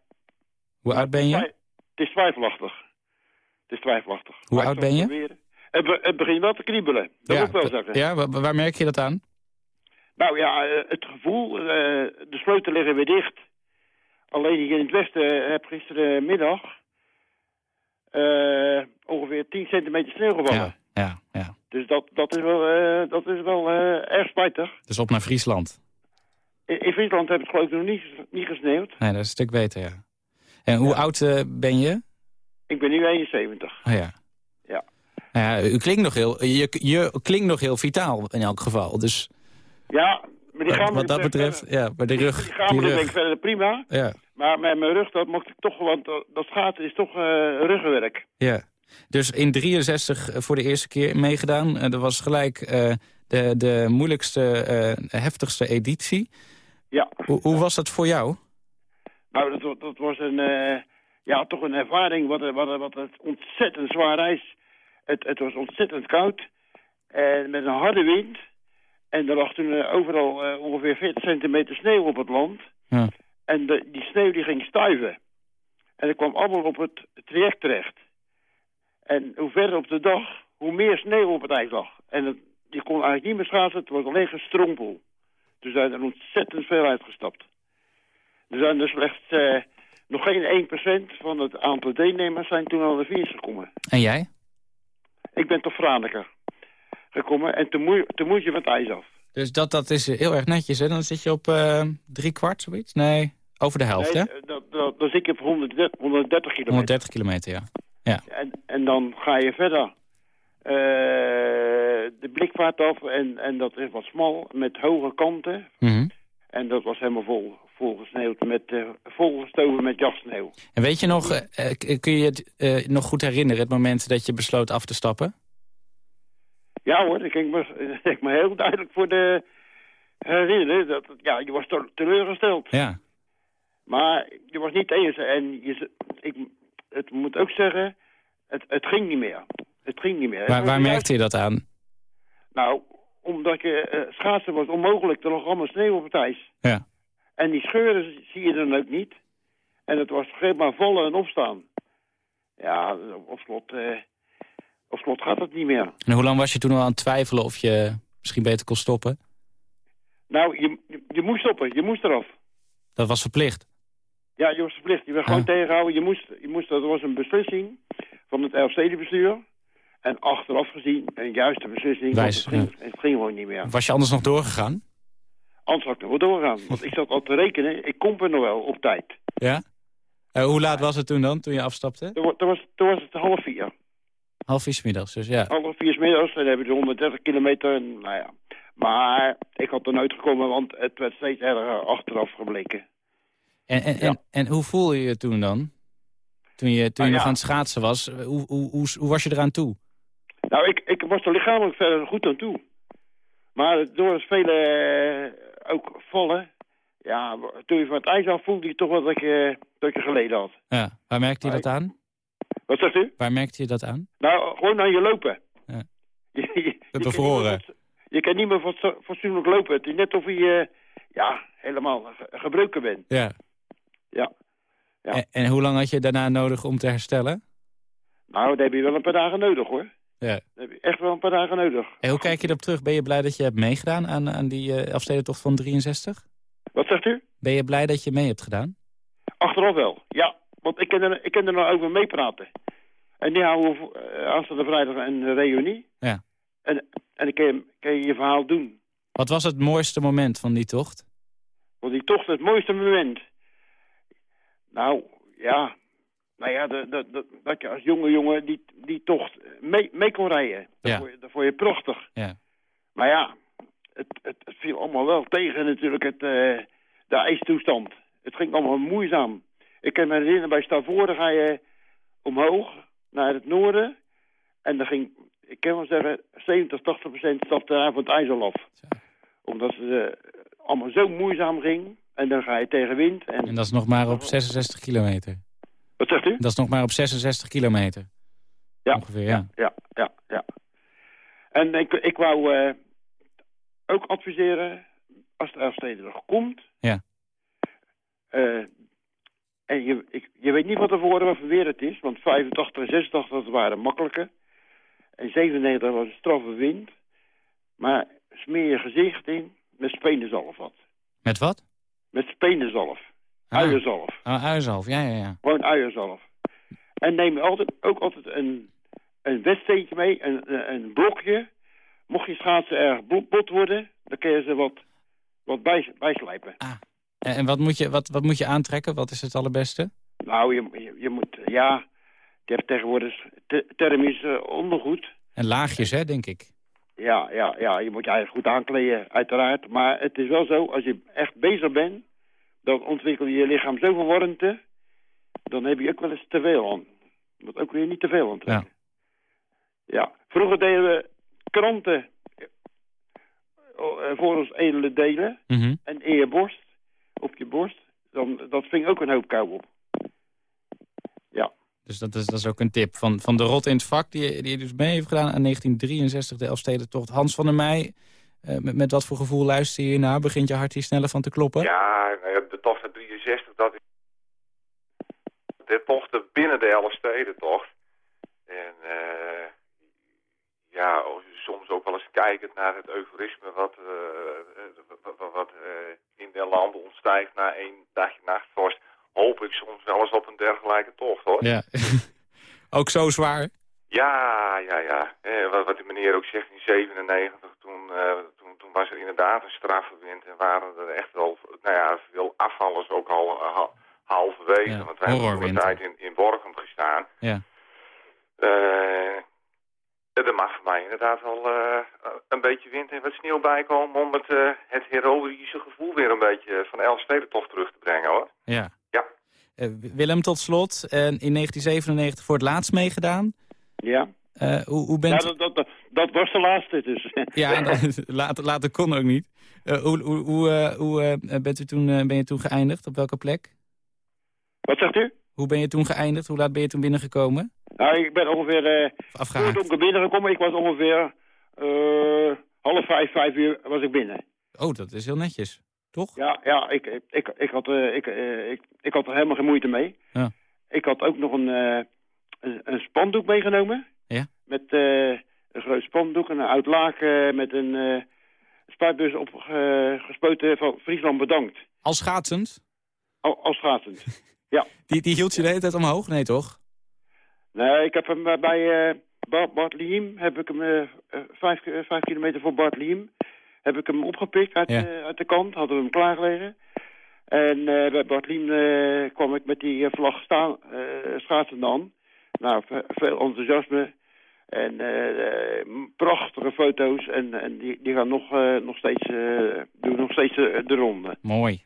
Speaker 3: Hoe oud ben je?
Speaker 8: het is twijfelachtig. Het is twijfelachtig.
Speaker 3: Hoe oud ben je?
Speaker 8: Het, be- het begint wel te kriebelen. Dat moet ik wel zeggen.
Speaker 3: ja wa- waar merk je dat aan?
Speaker 8: Nou ja, eh, het gevoel, eh, de sloten liggen weer dicht. Alleen hier in het westen heb gisterenmiddag eh, ongeveer 10 centimeter sneeuw gevallen.
Speaker 3: Ja, ja, ja.
Speaker 8: Dus dat, dat is wel, eh, dat is wel eh, erg spijtig.
Speaker 3: Dus op naar Friesland.
Speaker 8: In, in Friesland heb het geloof ik nog niet, niet gesneeuwd.
Speaker 3: Nee, dat is een stuk beter, ja. En hoe oud eh, ben je?
Speaker 8: Ik ben nu 71.
Speaker 3: Oh ja.
Speaker 8: Ja.
Speaker 3: Nou ja, u klinkt nog heel, je, je klinkt nog heel vitaal in elk geval. Dus
Speaker 8: Ja, maar die gaan
Speaker 3: wat dat betreft, ja, maar de rug.
Speaker 8: Die gaan denk ik verder prima.
Speaker 3: Ja,
Speaker 8: Maar met mijn rug, dat mocht ik toch, want dat, dat schaatsen is toch eh ruggenwerk.
Speaker 3: ja. Dus in 63 voor de eerste keer meegedaan. Eh, dat was gelijk eh, de, de moeilijkste, eh, heftigste editie.
Speaker 8: Ja.
Speaker 3: Hoe, hoe was dat voor jou?
Speaker 8: Nou, dat, dat was een, eh, ja, toch een ervaring wat, wat, wat het ontzettend zwaar ijs. Het, het was ontzettend koud. En met een harde wind. En er lag toen eh, overal eh, ongeveer 40 centimeter sneeuw op het land.
Speaker 3: Ja.
Speaker 8: En de, die sneeuw die ging stuiven. En dat kwam allemaal op het traject terecht. En hoe verder op de dag, hoe meer sneeuw op het ijs lag. En het, je kon eigenlijk niet meer schaatsen. Het was alleen gestrompel. Toen zijn er ontzettend veel uitgestapt. Er zijn dus slechts eh, nog geen 1% van het aantal deelnemers zijn toen aan de finish gekomen.
Speaker 3: En jij?
Speaker 8: Ik ben tot Franeker gekomen en toen, moe, moest je van het ijs af.
Speaker 3: Dus dat, dat is heel erg netjes, hè? Dan zit je op eh, drie kwart, zoiets? Nee, over de helft,
Speaker 8: Nee,
Speaker 3: hè?
Speaker 8: eh, dat, dat, dan zit je op 130, 130 kilometer.
Speaker 3: 130 kilometer, ja. Ja.
Speaker 8: En, en dan ga je verder eh, de blikvaart af en, en dat is wat smal met hoge kanten.
Speaker 3: Mhm.
Speaker 8: En dat was helemaal vol, volgesneeuwd met, eh volgestoven met jachtsneeuw.
Speaker 3: En weet je nog, eh, kun je het eh, nog goed herinneren, het moment dat je besloot af te stappen?
Speaker 8: Ja hoor, ik kan me, ik me heel duidelijk voor de herinneren. Dat, ja, je was te- teleurgesteld.
Speaker 3: Ja.
Speaker 8: Maar je was niet enige. En je, ik, het moet ook zeggen, het, het ging niet meer. Het ging niet meer.
Speaker 3: Waar, waar merkte je dat aan?
Speaker 8: Nou, omdat je eh, schaatsen was onmogelijk. Er lag allemaal sneeuw op het ijs.
Speaker 3: Ja.
Speaker 8: En die scheuren zie je dan ook niet. En het was geen maar vallen en opstaan. Ja, op slot, eh, op slot gaat het niet meer.
Speaker 3: En hoe lang was je toen al aan het twijfelen of je misschien beter kon stoppen?
Speaker 8: Nou, je, je, je moest stoppen. Je moest eraf.
Speaker 3: Dat was verplicht.
Speaker 8: Ja, je was verplicht. Je werd gewoon
Speaker 3: Ah.
Speaker 8: tegengehouden. Je moest, je moest, dat was een beslissing van het Elfstedenbestuur. En achteraf gezien een juiste beslissing.
Speaker 3: Wijs,
Speaker 8: het, ging, het ging gewoon niet meer.
Speaker 3: Was je anders nog doorgegaan?
Speaker 8: Anders had ik nog wel doorgaan. Want ik zat al te rekenen. Ik kom er nog wel op tijd.
Speaker 3: Ja? Eh, hoe laat was het toen dan, toen je afstapte?
Speaker 8: Toen was, toen was het half vier.
Speaker 3: Half vier middags, dus ja.
Speaker 8: Half vier middags. En dan heb je de 130 kilometer. Nou ja. Maar ik had er nooit gekomen, want het werd steeds erger achteraf gebleken.
Speaker 3: En, en, en, en hoe voel je je toen dan? Toen je, toen je
Speaker 8: Nou
Speaker 3: nog aan het schaatsen was, hoe, hoe, hoe, hoe was je eraan toe?
Speaker 8: Nou, ik, ik was er lichamelijk verder goed aan toe. Maar door het vele eh, ook vallen... Ja, toen je van het ijs af voelde je toch wel dat je, dat je geleden had.
Speaker 3: Ja. Waar merkte je dat aan?
Speaker 8: Wat zegt u?
Speaker 3: Waar merkte je dat aan?
Speaker 8: Nou, gewoon aan je lopen.
Speaker 3: Ja.
Speaker 8: Je, je,
Speaker 3: bevroren.
Speaker 8: niet meer fats- Je kan niet meer fatso- fatsoenlijk lopen. Het is net of je eh, ja, helemaal ge- gebroken bent.
Speaker 3: Ja.
Speaker 8: Ja. Ja.
Speaker 3: En, en hoe lang had je daarna nodig om te herstellen?
Speaker 8: Nou, daar heb je wel een paar dagen nodig, hoor.
Speaker 3: Ja.
Speaker 8: Daar heb je echt wel een paar dagen nodig.
Speaker 3: En hoe kijk je erop terug? Ben je blij dat je hebt meegedaan aan, aan die uh, Elfstedentocht van 63?
Speaker 8: Wat zegt u?
Speaker 3: Ben je blij dat je mee hebt gedaan?
Speaker 8: Achteraf wel, ja. Want ik kan er, ik kan er nou over meepraten. En die houden we uh, aanstaande vrijdag een reunie.
Speaker 3: Ja.
Speaker 8: En, en dan kan je, kan je je verhaal doen.
Speaker 3: Wat was het mooiste moment van die tocht?
Speaker 8: Want die tocht, het mooiste moment. Nou, ja. Nou ja, de, de, de, dat je als jonge jongen die, die tocht mee, mee kon rijden. Dat,
Speaker 3: Ja.
Speaker 8: vond je, dat vond je prachtig.
Speaker 3: Ja.
Speaker 8: Maar ja, het, het, het viel allemaal wel tegen natuurlijk het, uh, de ijstoestand. Het ging allemaal moeizaam. Ik kan me herinneren, bij Stavoren ga je omhoog naar het noorden. En dan ging, ik kan wel zeggen, 70, 80 procent stapte daar van het ijs al af. Omdat het uh, allemaal zo moeizaam ging. En dan ga je tegen wind. En,
Speaker 3: En dat is nog maar op 66 kilometer.
Speaker 8: Wat zegt u?
Speaker 3: Dat is nog maar op 66 kilometer.
Speaker 8: Ja.
Speaker 3: Ongeveer, ja.
Speaker 8: Ja, ja, ja. En ik, ik wou uh, ook adviseren, als de Elfstede er komt...
Speaker 3: Ja.
Speaker 8: Uh, en je, ik, je weet niet wat er voor wat voor weer het is, want 85 en 86 dat waren makkelijker. En 97 was een straffe wind. Maar smeer je gezicht in met spenenzalf wat.
Speaker 3: Met wat?
Speaker 8: Met spenenzalf.
Speaker 3: Ah.
Speaker 8: Uierzalf.
Speaker 3: Oh, uierzalf, ja, ja, ja.
Speaker 8: Gewoon uierzalf. En neem altijd, ook altijd een, een wedstrijdje mee, een, een blokje. Mocht je schaatsen erg bot worden, dan kun je ze wat, wat bij, bijslijpen.
Speaker 3: Ah. En, wat, moet je, wat, wat moet je aantrekken? Wat is het allerbeste?
Speaker 8: Nou, je, je, je moet, ja, je hebt tegenwoordig te, thermisch uh, ondergoed.
Speaker 3: En laagjes, hè, denk ik.
Speaker 8: Ja, ja, ja, je moet je eigenlijk goed aankleden, uiteraard. Maar het is wel zo, als je echt bezig bent, dan ontwikkel je je lichaam zoveel warmte, dan heb je ook wel eens te veel aan. Je moet ook weer niet te veel aan trekken. Ja. ja. Vroeger deden we kranten voor ons edele delen
Speaker 3: mm -hmm.
Speaker 8: en in je borst, op je borst. Dan, dat ving ook een hoop kou op. Ja.
Speaker 3: Dus dat is, dat is ook een tip van, van de rot in het vak die, die je dus mee heeft gedaan aan 1963, de Elfstedentocht. Hans van der Meij, uh, met, met wat voor gevoel luister je hiernaar? Begint je hart hier sneller van te kloppen?
Speaker 5: Ja, de tocht van 63, dat is de tochten binnen de Elfstedentocht. En uh, ja, soms ook wel eens kijkend naar het euforisme wat, eh, eh, wat, wat, eh, in de landen ontstijgt na één dagje nachtvorst, hoop ik soms wel eens op een dergelijke tocht hoor.
Speaker 3: Ja. ook zo zwaar?
Speaker 5: Ja, ja, ja. Eh, wat, wat de meneer ook zegt in 97, toen, toen, toen was er inderdaad een strafverwind en waren er echt wel, nou ja, veel afvallers ook al ha- halverwege.
Speaker 3: Ja,
Speaker 5: want wij hebben een
Speaker 3: horrorwinter.
Speaker 5: tijd in, in Borkum gestaan.
Speaker 3: Ja.
Speaker 5: Er mag voor mij inderdaad wel eh, een beetje wind en wat sneeuw bij komen om het, eh, het heroïsche gevoel weer een beetje van Elfstedentocht terug te brengen hoor.
Speaker 3: Ja.
Speaker 5: Ja.
Speaker 3: Eh, Willem, tot slot, in 1997 voor het laatst meegedaan.
Speaker 8: Ja.
Speaker 3: Eh, hoe, hoe
Speaker 8: Ja,
Speaker 3: bent
Speaker 8: dat, dat, dat, dat was de laatste. Dus.
Speaker 3: Ja, en dan- later, later kon ook niet. Eh, hoe hoe, hoe, eh, hoe eh, bent u toen, ben je toen geëindigd? Op welke plek?
Speaker 8: Wat zegt u?
Speaker 3: Hoe ben je toen geëindigd? Hoe laat ben je toen binnengekomen?
Speaker 8: Nou, ik ben ongeveer...
Speaker 3: Of afgehaakt?
Speaker 8: toen ik binnengekomen, ik was ongeveer eh, half vijf, vijf uur was ik binnen.
Speaker 3: Oh, dat is heel netjes. Toch?
Speaker 8: Ja, ja ik, ik, ik, ik, had, eh, ik, ik, ik had er helemaal geen moeite mee.
Speaker 3: Ja.
Speaker 8: Ik had ook nog een, een, een spandoek meegenomen.
Speaker 3: Ja.
Speaker 8: Met een groot spandoek en een oud met een spuitbus opgespoten van Friesland bedankt.
Speaker 3: Als schaatsend?
Speaker 8: Al, als schaatsend. ja.
Speaker 3: Die, die hield je de hele tijd omhoog? Nee, toch?
Speaker 8: Nee, ik heb hem eh, bij eh Bart, Bart Liem, heb ik hem eh, vijf, vijf kilometer voor Bart Liem, heb ik hem opgepikt uit,
Speaker 3: Ja.
Speaker 8: uit de kant, hadden we hem klaargelegen. En bij Bart Liem kwam ik met die vlag staan, eh schaatsen dan. Nou, ve- veel enthousiasme en prachtige foto's en, en die, die gaan nog, nog steeds, doen nog steeds de ronde.
Speaker 3: Mooi.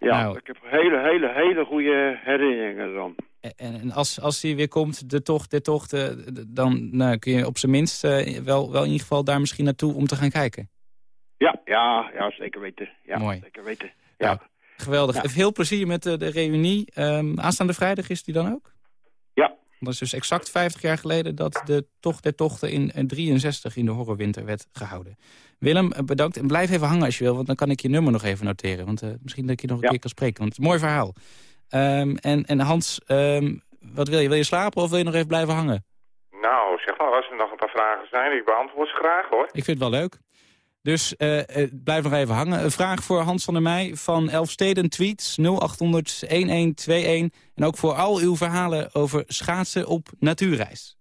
Speaker 8: Ja,
Speaker 3: Nou.
Speaker 8: ik heb hele, hele, hele goede herinneringen dan.
Speaker 3: En, en als, als die weer komt, de tocht, de tocht, eh, dan nou, kun je op zijn minst eh, wel, wel in ieder geval daar misschien naartoe om te gaan kijken.
Speaker 8: Ja, ja, ja, zeker weten. Ja,
Speaker 3: Mooi.
Speaker 8: zeker weten. Ja.
Speaker 3: Nou, Geweldig.
Speaker 8: Ja.
Speaker 3: Veel plezier met de, de reunie. Ehm, aanstaande vrijdag is die dan ook?
Speaker 8: Ja.
Speaker 3: Dat is dus exact 50 jaar geleden dat de Tocht der Tochten in eh, 63 in de horrorwinter werd gehouden. Willem, eh, bedankt. En blijf even hangen als je wil, want dan kan ik je nummer nog even noteren. Want eh, misschien dat ik je nog een
Speaker 8: Ja.
Speaker 3: keer kan spreken, want het is een mooi verhaal. Ehm, en, en Hans, ehm, wat wil je? Wil je slapen of wil je nog even blijven hangen?
Speaker 5: Nou, zeg maar, als er nog een paar vragen zijn, ik beantwoord ze graag hoor.
Speaker 3: Ik vind het wel leuk. Dus eh, blijf nog even hangen. Een vraag voor Hans van der Meij van Elfsteden Tweets 0800 1121. En ook voor al uw verhalen over schaatsen op natuurreis.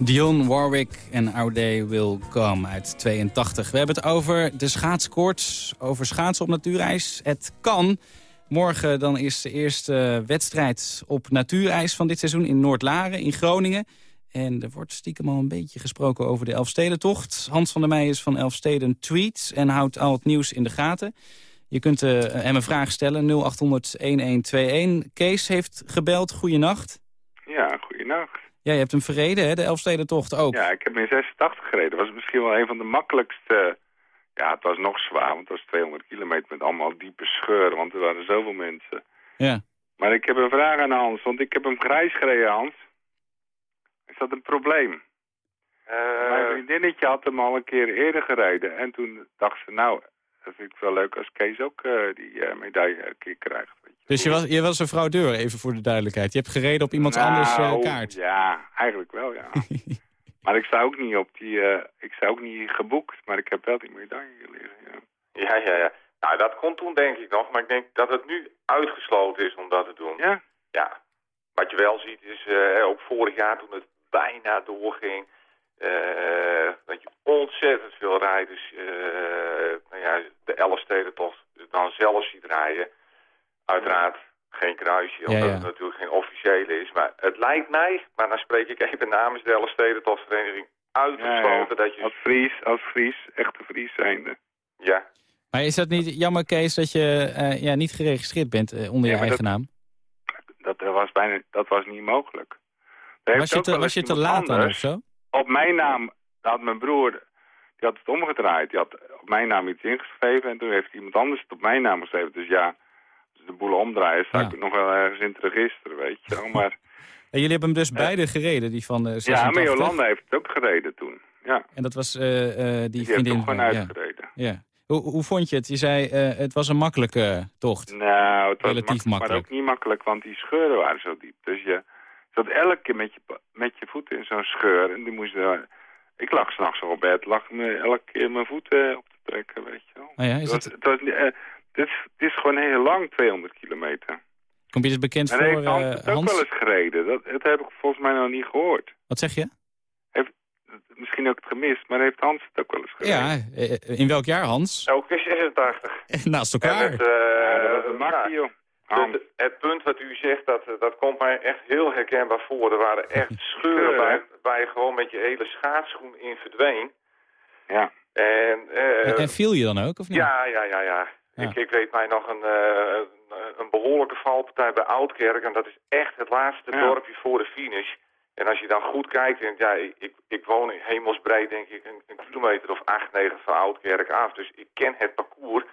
Speaker 3: Dion Warwick en Our Day Will Come uit 82. We hebben het over de schaatskoorts, over schaatsen op natuurijs. Het kan. Morgen dan is de eerste wedstrijd op natuurijs van dit seizoen in Noordlaren in Groningen. En er wordt stiekem al een beetje gesproken over de Elfstedentocht. Hans van der Meij is van Elfsteden Tweets en houdt al het nieuws in de gaten. Je kunt eh, hem een vraag stellen, 0800-1121. Kees heeft gebeld, goeienacht.
Speaker 9: Ja, goeienacht.
Speaker 3: Ja, je hebt hem verreden, hè? de Elfstedentocht ook.
Speaker 9: Ja, ik heb in 86 gereden. Dat was misschien wel een van de makkelijkste... Ja, het was nog zwaar, want het was 200 kilometer met allemaal diepe scheuren, want er waren zoveel mensen.
Speaker 3: Ja.
Speaker 9: Maar ik heb een vraag aan Hans, want ik heb hem grijs gereden, Hans. Is dat een probleem? Mijn vriendinnetje had hem al een keer eerder gereden. En toen dacht ze, nou, dat vind ik wel leuk als Kees ook eh, die eh, medaille een keer krijgt.
Speaker 3: Dus je was, je was een fraudeur, even voor de duidelijkheid. Je hebt gereden op iemands
Speaker 9: Nou,
Speaker 3: anders eh, kaart.
Speaker 9: Ja, eigenlijk wel, ja. maar ik sta ook niet op die, eh, ik sta ook niet geboekt, maar ik heb wel die medaille liggen, ja.
Speaker 5: Ja, ja, ja. Nou, dat kon toen denk ik nog, maar ik denk dat het nu uitgesloten is om dat te doen.
Speaker 9: Ja?
Speaker 5: Ja. Wat je wel ziet is, eh, ook vorig jaar toen het bijna doorging, eh, dat je ontzettend veel rijders, eh nou ja, de Elfstedentocht dan zelf ziet rijden. Uiteraard geen kruisje, omdat
Speaker 3: ja.
Speaker 5: het natuurlijk geen officiële is. Maar het lijkt mij, maar dan spreek ik even namens de Elfstedentochtvereniging, uitgesloten dat je...
Speaker 9: Als Fries, als Fries, echte Fries zijnde.
Speaker 5: Ja.
Speaker 3: Maar is dat niet jammer, Kees, dat je eh, ja, niet geregistreerd bent eh, onder je eigen
Speaker 9: dat-
Speaker 3: naam?
Speaker 9: Dat eh, was bijna, dat was niet mogelijk.
Speaker 3: Was je te, was je te laat dan of zo?
Speaker 9: Op mijn naam had mijn broer, die had het omgedraaid. Die had op mijn naam iets ingeschreven en toen heeft iemand anders het op mijn naam geschreven. Dus ja, als de boel omdraaien, sta
Speaker 3: Ja.
Speaker 9: ik nog wel ergens in het register, weet je wel. Maar,
Speaker 3: En jullie hebben hem dus beide gereden, die van eh
Speaker 9: ja,
Speaker 3: 86.
Speaker 9: maar Jolanda heeft het ook gereden toen. Ja,
Speaker 3: En dat was eh, eh, die,
Speaker 9: die
Speaker 3: vriendin
Speaker 9: gewoon
Speaker 3: ja.
Speaker 9: uitgereden.
Speaker 3: Ja. Hoe, hoe vond je het? Je zei, eh, het was een makkelijke tocht.
Speaker 9: Nou, het was
Speaker 3: Relatief
Speaker 9: makkelijk, maar ook niet makkelijk, want die scheuren waren zo diep. Dus je zat elke keer met je, met je voeten in zo'n scheur. En die moest, ik lag s'nachts op bed, lag me elke keer mijn voeten op te trekken, weet je wel.
Speaker 3: Oh ja, is
Speaker 9: het, was,
Speaker 3: dat,
Speaker 9: het, was, eh, het, is, het is gewoon heel lang, 200 kilometer.
Speaker 3: kom je dus bekend
Speaker 9: En
Speaker 3: voor,
Speaker 9: heeft Hans
Speaker 3: eh,
Speaker 9: het ook wel eens gereden. Dat, dat heb ik volgens mij nog niet gehoord.
Speaker 3: Wat zeg je?
Speaker 9: Misschien ook het gemist, maar heeft Hans het ook wel eens gereden?
Speaker 3: Ja, eh, in welk jaar, Hans?
Speaker 5: Ook in 86.
Speaker 3: Naast
Speaker 5: En
Speaker 3: elkaar.
Speaker 5: het, eh,
Speaker 9: Ja, dat was een makkie, joh.
Speaker 5: De- het punt wat u zegt, dat, eh, dat komt mij echt heel herkenbaar voor. Er waren echt scheuren waar je gewoon met je hele schaatsschoen in verdween.
Speaker 9: Ja.
Speaker 5: En, eh,
Speaker 3: en, en viel je dan ook, of niet?
Speaker 5: ja, ja, ja, ja.
Speaker 3: Ja.
Speaker 5: Ik, ik weet mij nog een, eh, een, een behoorlijke valpartij bij Oudkerk. En dat is echt het laatste
Speaker 9: Ja.
Speaker 5: dorpje voor de finish. En als je dan goed kijkt, en ja, ik, ik woon in hemelsbreed denk ik een, een kilometer of acht, negen van Oudkerk af. Dus ik ken het parcours.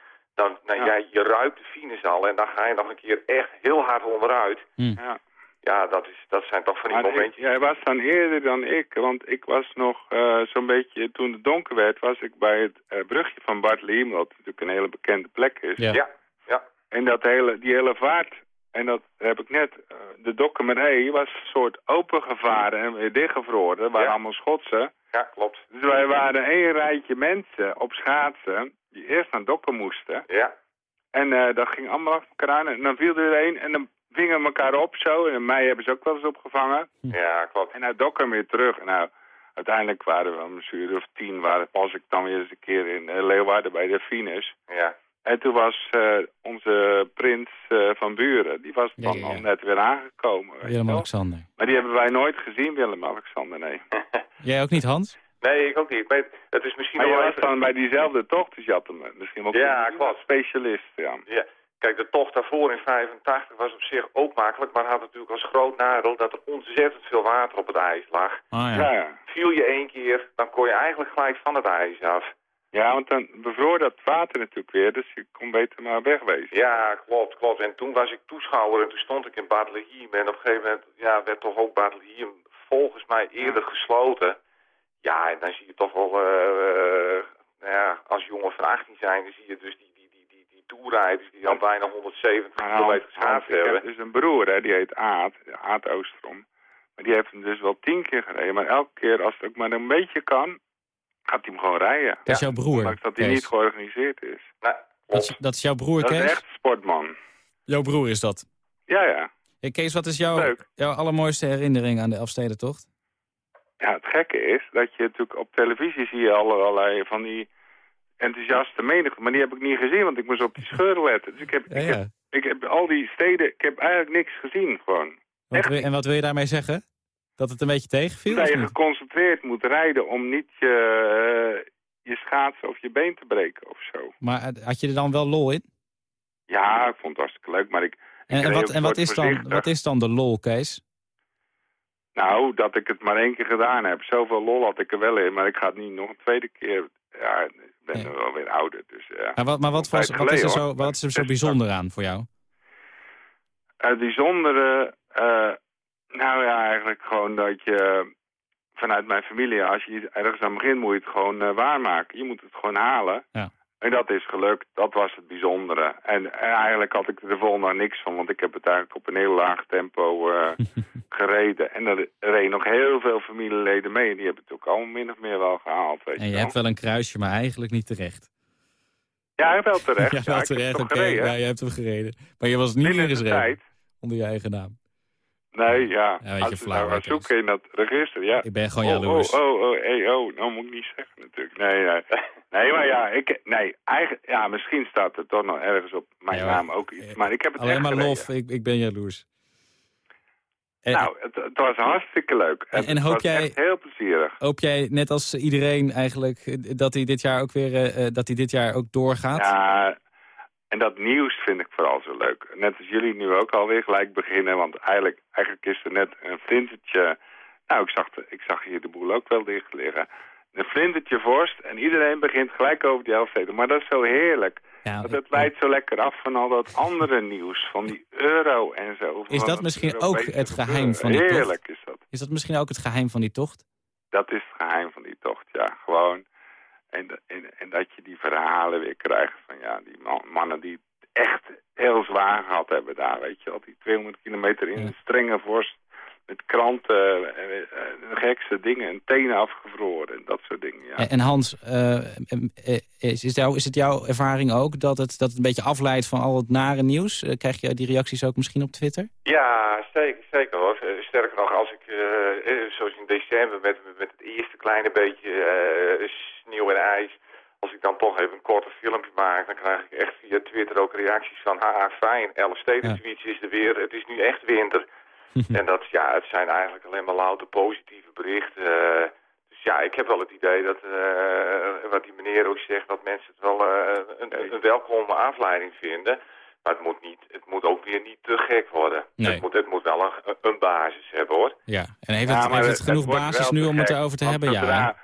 Speaker 5: Dan, nou,
Speaker 9: Ja.
Speaker 5: ja. je ruikt de finish al en dan ga je nog een keer echt heel hard onderuit.
Speaker 9: ja.
Speaker 5: Ja, dat, is, dat zijn toch van die
Speaker 9: Maar ik-
Speaker 5: momentjes.
Speaker 9: jij was dan eerder dan ik, want ik was nog eh, zo'n beetje, toen het donker werd, was ik bij het eh, brugje van Bartlehem, wat natuurlijk een hele bekende plek is.
Speaker 3: Ja.
Speaker 5: Ja, ja.
Speaker 9: En dat hele, die hele vaart, en dat heb ik net, eh, de Dokkemeree was een soort opengevaren en weer dichtgevroren, waren
Speaker 5: Ja.
Speaker 9: allemaal schotsen.
Speaker 5: Ja, klopt.
Speaker 9: Dus wij waren één rijtje mensen op schaatsen, die eerst naar Dokken moesten.
Speaker 5: Ja,
Speaker 9: En eh, dat ging allemaal achter elkaar aan. En dan viel er een en dan vingen we elkaar op zo. En mij hebben ze ook wel eens opgevangen.
Speaker 5: ja, klopt.
Speaker 9: En uit Dokkum weer terug. Nou, uiteindelijk waren we een uur of tien. Waren, was ik dan weer eens een keer in eh, Leeuwarden bij de finish.
Speaker 5: Ja,
Speaker 9: En toen was eh, onze prins eh, van Buren, die was dan
Speaker 3: ja, ja.
Speaker 9: al net weer aangekomen.
Speaker 3: Willem-Alexander.
Speaker 9: Maar die hebben wij nooit gezien, Willem-Alexander, nee.
Speaker 3: Jij ook niet, Hans?
Speaker 5: nee, ik ook niet. Maar het is misschien
Speaker 9: Maar je was
Speaker 5: even...
Speaker 9: dan bij diezelfde tocht, dus je had hem eh, misschien wel
Speaker 5: Ja, klopt.
Speaker 9: specialist, ja.
Speaker 5: Ja, kijk, de tocht daarvoor in 85 was op zich ook makkelijk, maar had natuurlijk als groot nadeel dat er ontzettend veel water op het ijs lag.
Speaker 3: Ah
Speaker 9: Ja, ja.
Speaker 5: Viel je één keer, dan kon je eigenlijk gelijk van het ijs af.
Speaker 9: Ja, want dan bevroor dat water natuurlijk weer, dus je kon beter maar wegwezen.
Speaker 5: Ja, klopt, klopt. En toen was ik toeschouwer en toen stond ik in Bartlehiem. En op een gegeven moment ja, werd toch ook Bartlehiem volgens mij eerder gesloten. Ja, en dan zie je toch wel, eh, eh, nou ja, als jongen van 18 zijn, dan zie je dus die, die, die, die, die toerrijders die al bijna 170
Speaker 9: Maar
Speaker 5: kilometer geschaafd
Speaker 9: ik heb
Speaker 5: hebben.
Speaker 9: dus een broer, hè, die heet Aad, Aad Oostrom. Maar die heeft hem dus wel tien keer gereden. Maar elke keer als het ook maar een beetje kan, gaat hij hem gewoon rijden.
Speaker 3: Dat is jouw broer,
Speaker 9: Ondanks dat hij
Speaker 3: Kees.
Speaker 9: niet georganiseerd is.
Speaker 5: Nou,
Speaker 3: Dat is, dat is jouw broer,
Speaker 9: Dat is
Speaker 3: Kees?
Speaker 9: echt sportman.
Speaker 3: Jouw broer is dat.
Speaker 9: Ja, ja.
Speaker 3: Hey, Kees, wat is jouw, jouw allermooiste herinnering aan de Elfstedentocht?
Speaker 9: ja, het gekke is dat je natuurlijk op televisie zie je allerlei van die enthousiaste menigte. Maar die heb ik niet gezien, want ik moest op die scheuren letten. Dus ik heb,
Speaker 3: Ja,
Speaker 9: ik
Speaker 3: ja.
Speaker 9: heb, ik heb al die steden, ik heb eigenlijk niks gezien gewoon.
Speaker 3: Wat wil- en wat wil je daarmee zeggen? Dat het een beetje tegenviel?
Speaker 9: Dat je geconcentreerd moet rijden om niet je, eh, je schaatsen of je been te breken of zo.
Speaker 3: Maar eh, had je er dan wel lol in?
Speaker 9: Ja, ik vond het hartstikke leuk, maar ik... ik
Speaker 3: En, wat, en wat, is dan, wat is dan de lol, Kees?
Speaker 9: Nou, dat ik het maar één keer gedaan heb. Zoveel lol had ik er wel in, maar ik ga het niet nog een tweede keer... Ja, ik ben
Speaker 3: Nee.
Speaker 9: wel weer ouder, dus ja.
Speaker 3: Maar wat, maar wat, was, wat, is, er zo, wat is er zo bijzonder aan voor jou?
Speaker 9: Het bijzondere, eh, nou ja, eigenlijk gewoon dat je vanuit mijn familie, als je ergens aan begint, moet je het gewoon eh, waarmaken. Je moet het gewoon halen.
Speaker 3: Ja.
Speaker 9: En dat is gelukt, dat was het bijzondere. En, en eigenlijk had ik er de volgende niks van, want ik heb het eigenlijk op een heel laag tempo eh, gereden. En er reden nog heel veel familieleden mee en die hebben het ook allemaal min of meer wel gehaald. Weet
Speaker 3: En je hebt wel een kruisje, maar eigenlijk niet terecht.
Speaker 9: Ja, wel terecht.
Speaker 3: Ja,
Speaker 9: Ja,
Speaker 3: wel terecht, oké.
Speaker 9: gereden.
Speaker 3: Ja, je hebt hem gereden. Maar je was niet ingeschreven
Speaker 9: tijd.
Speaker 3: onder je eigen naam.
Speaker 9: Nee, ja.
Speaker 3: Ja,
Speaker 9: Als je nou gaat zoeken in dat register, ja.
Speaker 3: Ik ben gewoon
Speaker 9: oh,
Speaker 3: jaloers.
Speaker 9: Oh, oh, oh, hey, oh, nou moet ik niet zeggen natuurlijk. Nee, nee. nee maar ja, ik, nee, eigenlijk, ja, misschien staat er toch nog ergens op mijn
Speaker 3: Ja,
Speaker 9: naam ook iets. Maar ik heb het
Speaker 3: Alleen maar
Speaker 9: gereden.
Speaker 3: lof, ik, ik ben jaloers. En,
Speaker 9: Nou, het, het was hartstikke leuk.
Speaker 3: En-
Speaker 9: Het
Speaker 3: en hoop
Speaker 9: was
Speaker 3: jij-
Speaker 9: heel plezierig.
Speaker 3: hoop jij, net als iedereen eigenlijk, eh, dat hij dit jaar ook weer eh, eh, dat hij dit jaar ook doorgaat?
Speaker 9: Ja, en dat nieuws vind ik vooral zo leuk. Net als jullie nu ook alweer gelijk beginnen. Want eigenlijk, eigenlijk is er net een flintertje... Nou, ik zag, de- ik zag hier de boel ook wel dicht liggen. Een flintertje vorst en iedereen begint gelijk over die Elfsteden. Maar dat is zo heerlijk.
Speaker 3: Ja,
Speaker 9: Want het leidt zo lekker af van al dat andere nieuws. Van die euro en zo.
Speaker 3: Is dat misschien ook het geheim van die tocht?
Speaker 9: Heerlijk is dat.
Speaker 3: Is dat misschien ook het geheim van die tocht?
Speaker 9: Dat is het geheim van die tocht, ja. Gewoon. En, en, en dat je die verhalen weer krijgt van ja, die man- mannen die het echt heel zwaar gehad hebben daar, weet je wel. Die 200 kilometer in een strenge vorst met kranten, de gekste dingen, en tenen afgevroren en dat soort dingen, ja.
Speaker 3: En, en Hans, eh, eh, is, is, jou, is het jouw ervaring ook dat het, dat het een beetje afleidt van al het nare nieuws? Eh, krijg je die reacties ook misschien op Twitter?
Speaker 5: Ja, zeker, zeker hoor. Sterker nog, als ik, zoals in december, met, met het eerste kleine beetje eh, en ijs, als ik dan toch even een korte filmpje maak, dan krijg ik echt via Twitter ook reacties van, haha, fijn, Elf steden tweets is er weer, het is nu echt winter. en dat, ja, het zijn eigenlijk alleen maar louter positieve berichten. eh. dus ja, ik heb wel het idee dat, eh, wat die meneer ook zegt, dat mensen het wel eh, een, een welkome afleiding vinden. Maar het moet, niet, het moet ook weer niet te gek worden.
Speaker 3: Nee.
Speaker 5: Het, moet, het moet wel een, een basis hebben, hoor.
Speaker 3: Ja, en heeft het, heeft het genoeg basis nu om het erover te hebben? Ja.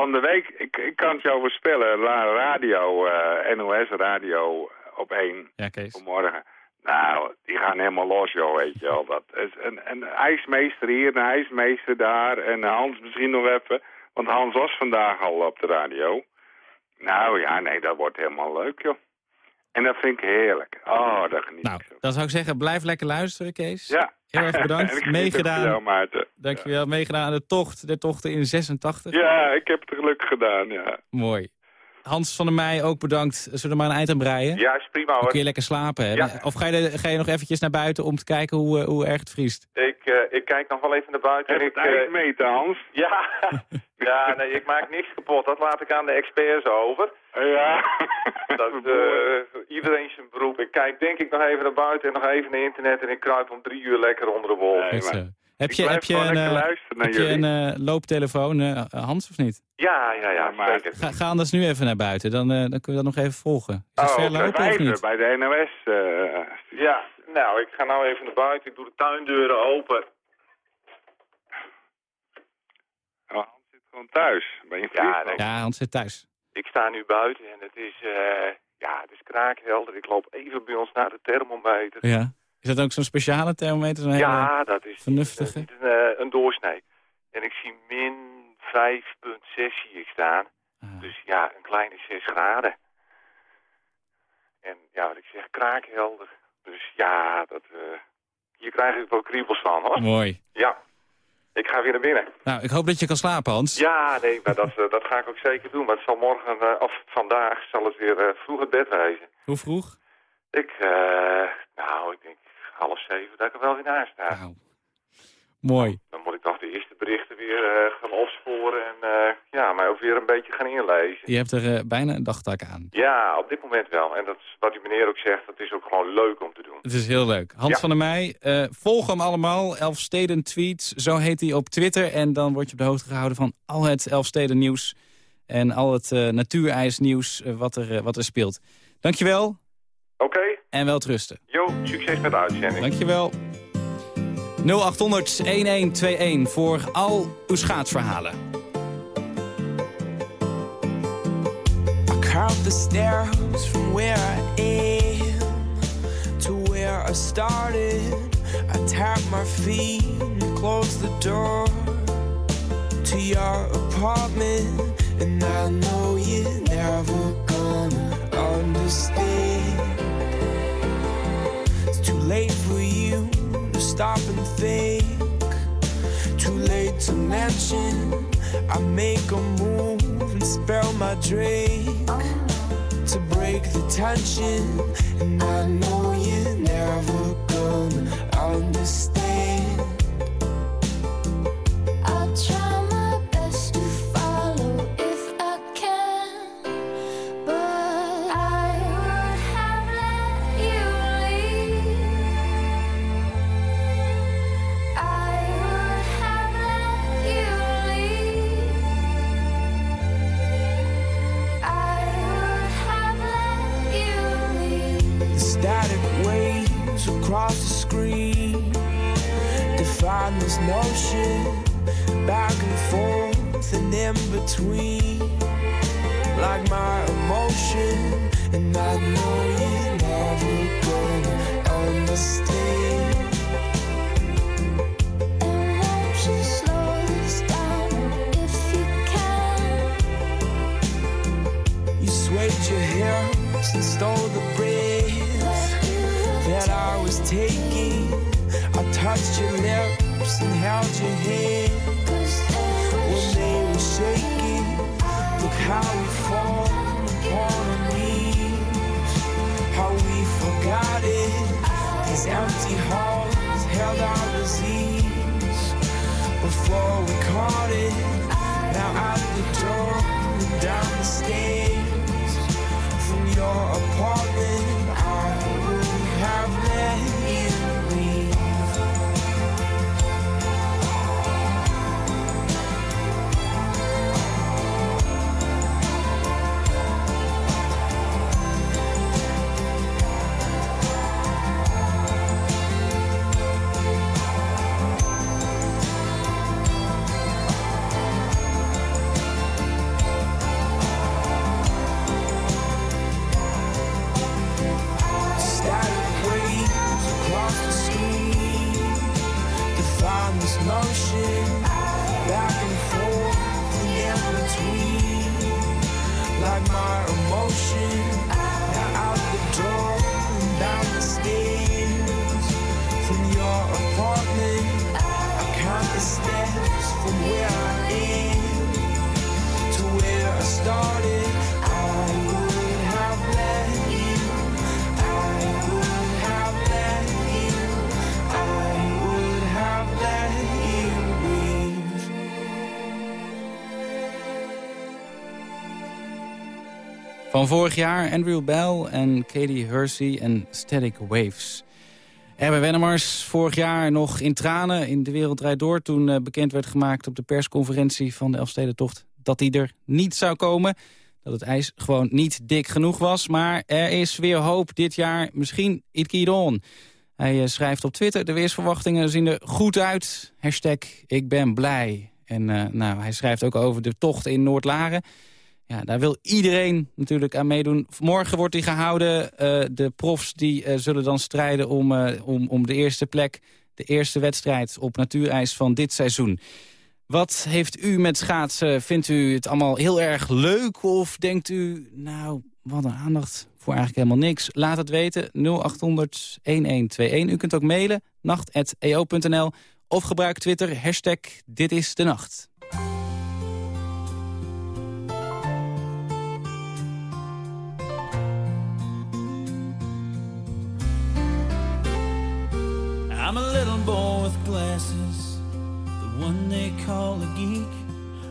Speaker 9: Van de week, ik, ik kan het jou voorspellen, la radio, eh, NOS radio op één
Speaker 3: Ja, Kees.
Speaker 9: vanmorgen. Nou, die gaan helemaal los, joh, weet je wel. Dat is een, een ijsmeester hier, een ijsmeester daar en Hans misschien nog even. Want Hans was vandaag al op de radio. Nou ja, nee, dat wordt helemaal leuk, joh. En dat vind ik heerlijk. Oh, dat geniet
Speaker 3: Nou,
Speaker 9: ik zo.
Speaker 3: dan zou ik zeggen, blijf lekker luisteren, Kees.
Speaker 9: Ja.
Speaker 3: Heel erg bedankt. Meegedaan.
Speaker 9: Maarten.
Speaker 3: Dankjewel. Meegedaan aan de tocht. De tochten in 86.
Speaker 9: Ja, ik heb het gelukkig gedaan, ja.
Speaker 3: Mooi. Hans van der Meij, ook bedankt. Zullen we er maar een eind aan breien?
Speaker 5: Ja, is prima
Speaker 3: Dan
Speaker 5: hoor.
Speaker 3: kun je lekker slapen. Hè?
Speaker 5: Ja.
Speaker 3: Of ga je, ga je nog eventjes naar buiten om te kijken hoe, eh, hoe erg het vriest?
Speaker 5: Ik, eh, ik kijk nog wel even naar buiten.
Speaker 9: Heb
Speaker 5: en
Speaker 9: het
Speaker 5: ik,
Speaker 9: ijs meten, Hans?
Speaker 5: Ja, ja nee, ik maak niks kapot. Dat laat ik aan de experts over.
Speaker 9: Ja.
Speaker 5: Dat, eh, iedereen zijn beroep. Ik kijk denk ik nog even naar buiten en nog even naar internet en ik kruip om drie uur lekker onder de wol.
Speaker 9: Nee.
Speaker 3: Heb je,
Speaker 9: blijf
Speaker 3: heb je een, eh, heb je
Speaker 9: jullie.
Speaker 3: een eh, looptelefoon, eh, Hans, of niet?
Speaker 5: Ja, ja, ja,
Speaker 9: maar-
Speaker 5: zeker.
Speaker 3: Ga, ga anders nu even naar buiten, dan, eh, dan kunnen we dat nog even volgen. Is het
Speaker 5: Oh,
Speaker 3: ver lopen of niet?
Speaker 9: bij de NOS. eh,
Speaker 5: Ja, nou, ik ga nou even naar buiten. Ik doe de tuindeuren open.
Speaker 9: oh, Hans zit gewoon thuis. Ben je
Speaker 5: Ja, nee.
Speaker 3: Ja, Hans zit thuis.
Speaker 5: Ik sta nu buiten en het is, eh, ja, het is kraakhelder. Ik loop even bij ons naar de thermometer.
Speaker 3: Ja. Is dat ook zo'n speciale thermometer? Zo'n
Speaker 5: Ja, dat is
Speaker 3: vernuftige?
Speaker 5: niet een, eh, een doorsnee. En ik zie min 5,6 zie ik staan.
Speaker 3: Ah.
Speaker 5: Dus ja, een kleine 6 graden. En ja, wat ik zeg, kraakhelder. Dus ja, dat, eh, hier krijg ik wel kriebels van, hoor.
Speaker 3: Mooi.
Speaker 5: Ja, ik ga weer naar binnen.
Speaker 3: Nou, ik hoop dat je kan slapen, Hans.
Speaker 5: Ja, nee, maar dat, eh, dat ga ik ook zeker doen. Maar het zal morgen, of vandaag, zal het weer vroeg het bed wezen.
Speaker 3: Hoe vroeg?
Speaker 5: Ik, eh, nou, ik denk half zeven dat ik er wel weer naast sta.
Speaker 3: Nou, mooi.
Speaker 5: Dan moet ik toch de eerste bericht berichten weer eh, gaan opsporen en eh, ja, mij ook weer een beetje gaan inlezen.
Speaker 3: Je hebt er eh, bijna een dagtaak aan.
Speaker 5: Ja, op dit moment wel. En dat is wat die meneer ook zegt, dat is ook gewoon leuk om te doen.
Speaker 3: Het is heel leuk. Hans
Speaker 5: Ja.
Speaker 3: van der Meij, volg hem allemaal. Elfsteden Tweets, zo heet hij op Twitter. En dan word je op de hoogte gehouden van al het Elfsteden nieuws. En al het natuurijsnieuws wat, er, wat er speelt. Dankjewel
Speaker 5: Oké,
Speaker 3: en wel trusten.
Speaker 5: jo, succes met de uitzending.
Speaker 3: Dankjewel. 0800 1121 voor al uw schaatsverhalen.
Speaker 6: I count the steps from where I am to where I started. I tap my feet and close the door to your apartment. And I know you're never gonna understand. Late for you to stop and think. Too late to mention. I make a move and spill my drink to break the tension. And I know you're never gonna understand.
Speaker 3: Vorig jaar Andrew Bell en Katie Hersey en Static Waves. Erwin Wennemars, vorig jaar nog in tranen in De Wereld Draait Door... toen eh, bekend werd gemaakt op de persconferentie van de Elfstedentocht... dat hij er niet zou komen, dat het ijs gewoon niet dik genoeg was. Maar er is weer hoop dit jaar, misschien it keep on. Hij eh, schrijft op Twitter, de weersverwachtingen zien er goed uit. Hashtag ik ben blij. En eh, nou, hij schrijft ook over de tocht in Noordlaren... Ja, daar wil iedereen natuurlijk aan meedoen. Morgen wordt die gehouden. Eh, de profs die, eh, zullen dan strijden om, eh, om, om de eerste plek. De eerste wedstrijd op natuurijs van dit seizoen. Wat heeft u met schaatsen? Vindt u het allemaal heel erg leuk? Of denkt u, nou, wat een aandacht voor eigenlijk helemaal niks? Laat het weten, 0800-1121. U kunt ook mailen, nacht.eo.nl. Of gebruik Twitter, hashtag dit is de nacht.
Speaker 10: Boy with glasses, the one they call a geek,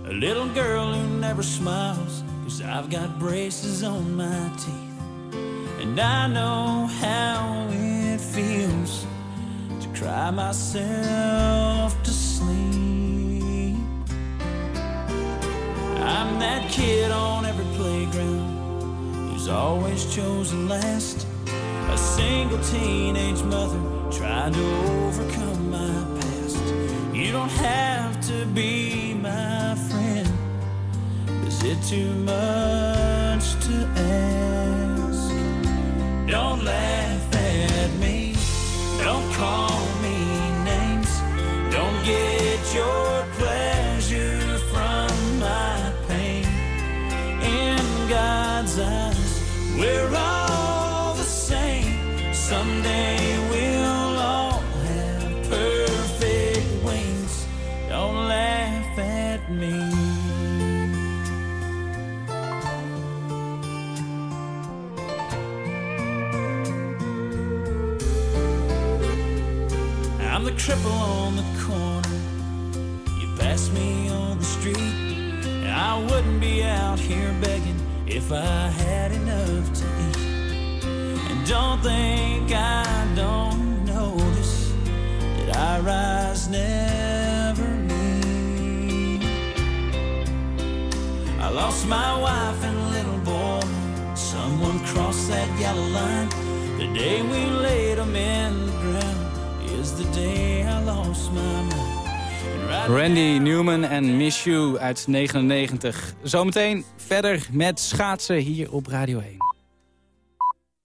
Speaker 10: a little girl who never smiles, cause I've got braces on my teeth. And I know how it feels to cry myself to sleep. I'm that kid on every playground who's always chosen last. A single teenage mother trying to overcome my past. You don't have to be my friend. Is it too much to ask? Don't laugh at me. Don't call me names. Don't get your pleasure from my pain. In God's eyes, we're all cripple on the corner. You pass me on the street. I wouldn't be out here begging if I had enough to eat. And don't think I don't notice that I rise never meet. I lost my wife and little boy. Someone crossed that yellow line. The day we laid them in
Speaker 3: Randy Newman en Miss You uit 99. Zometeen verder met schaatsen hier op Radio 1.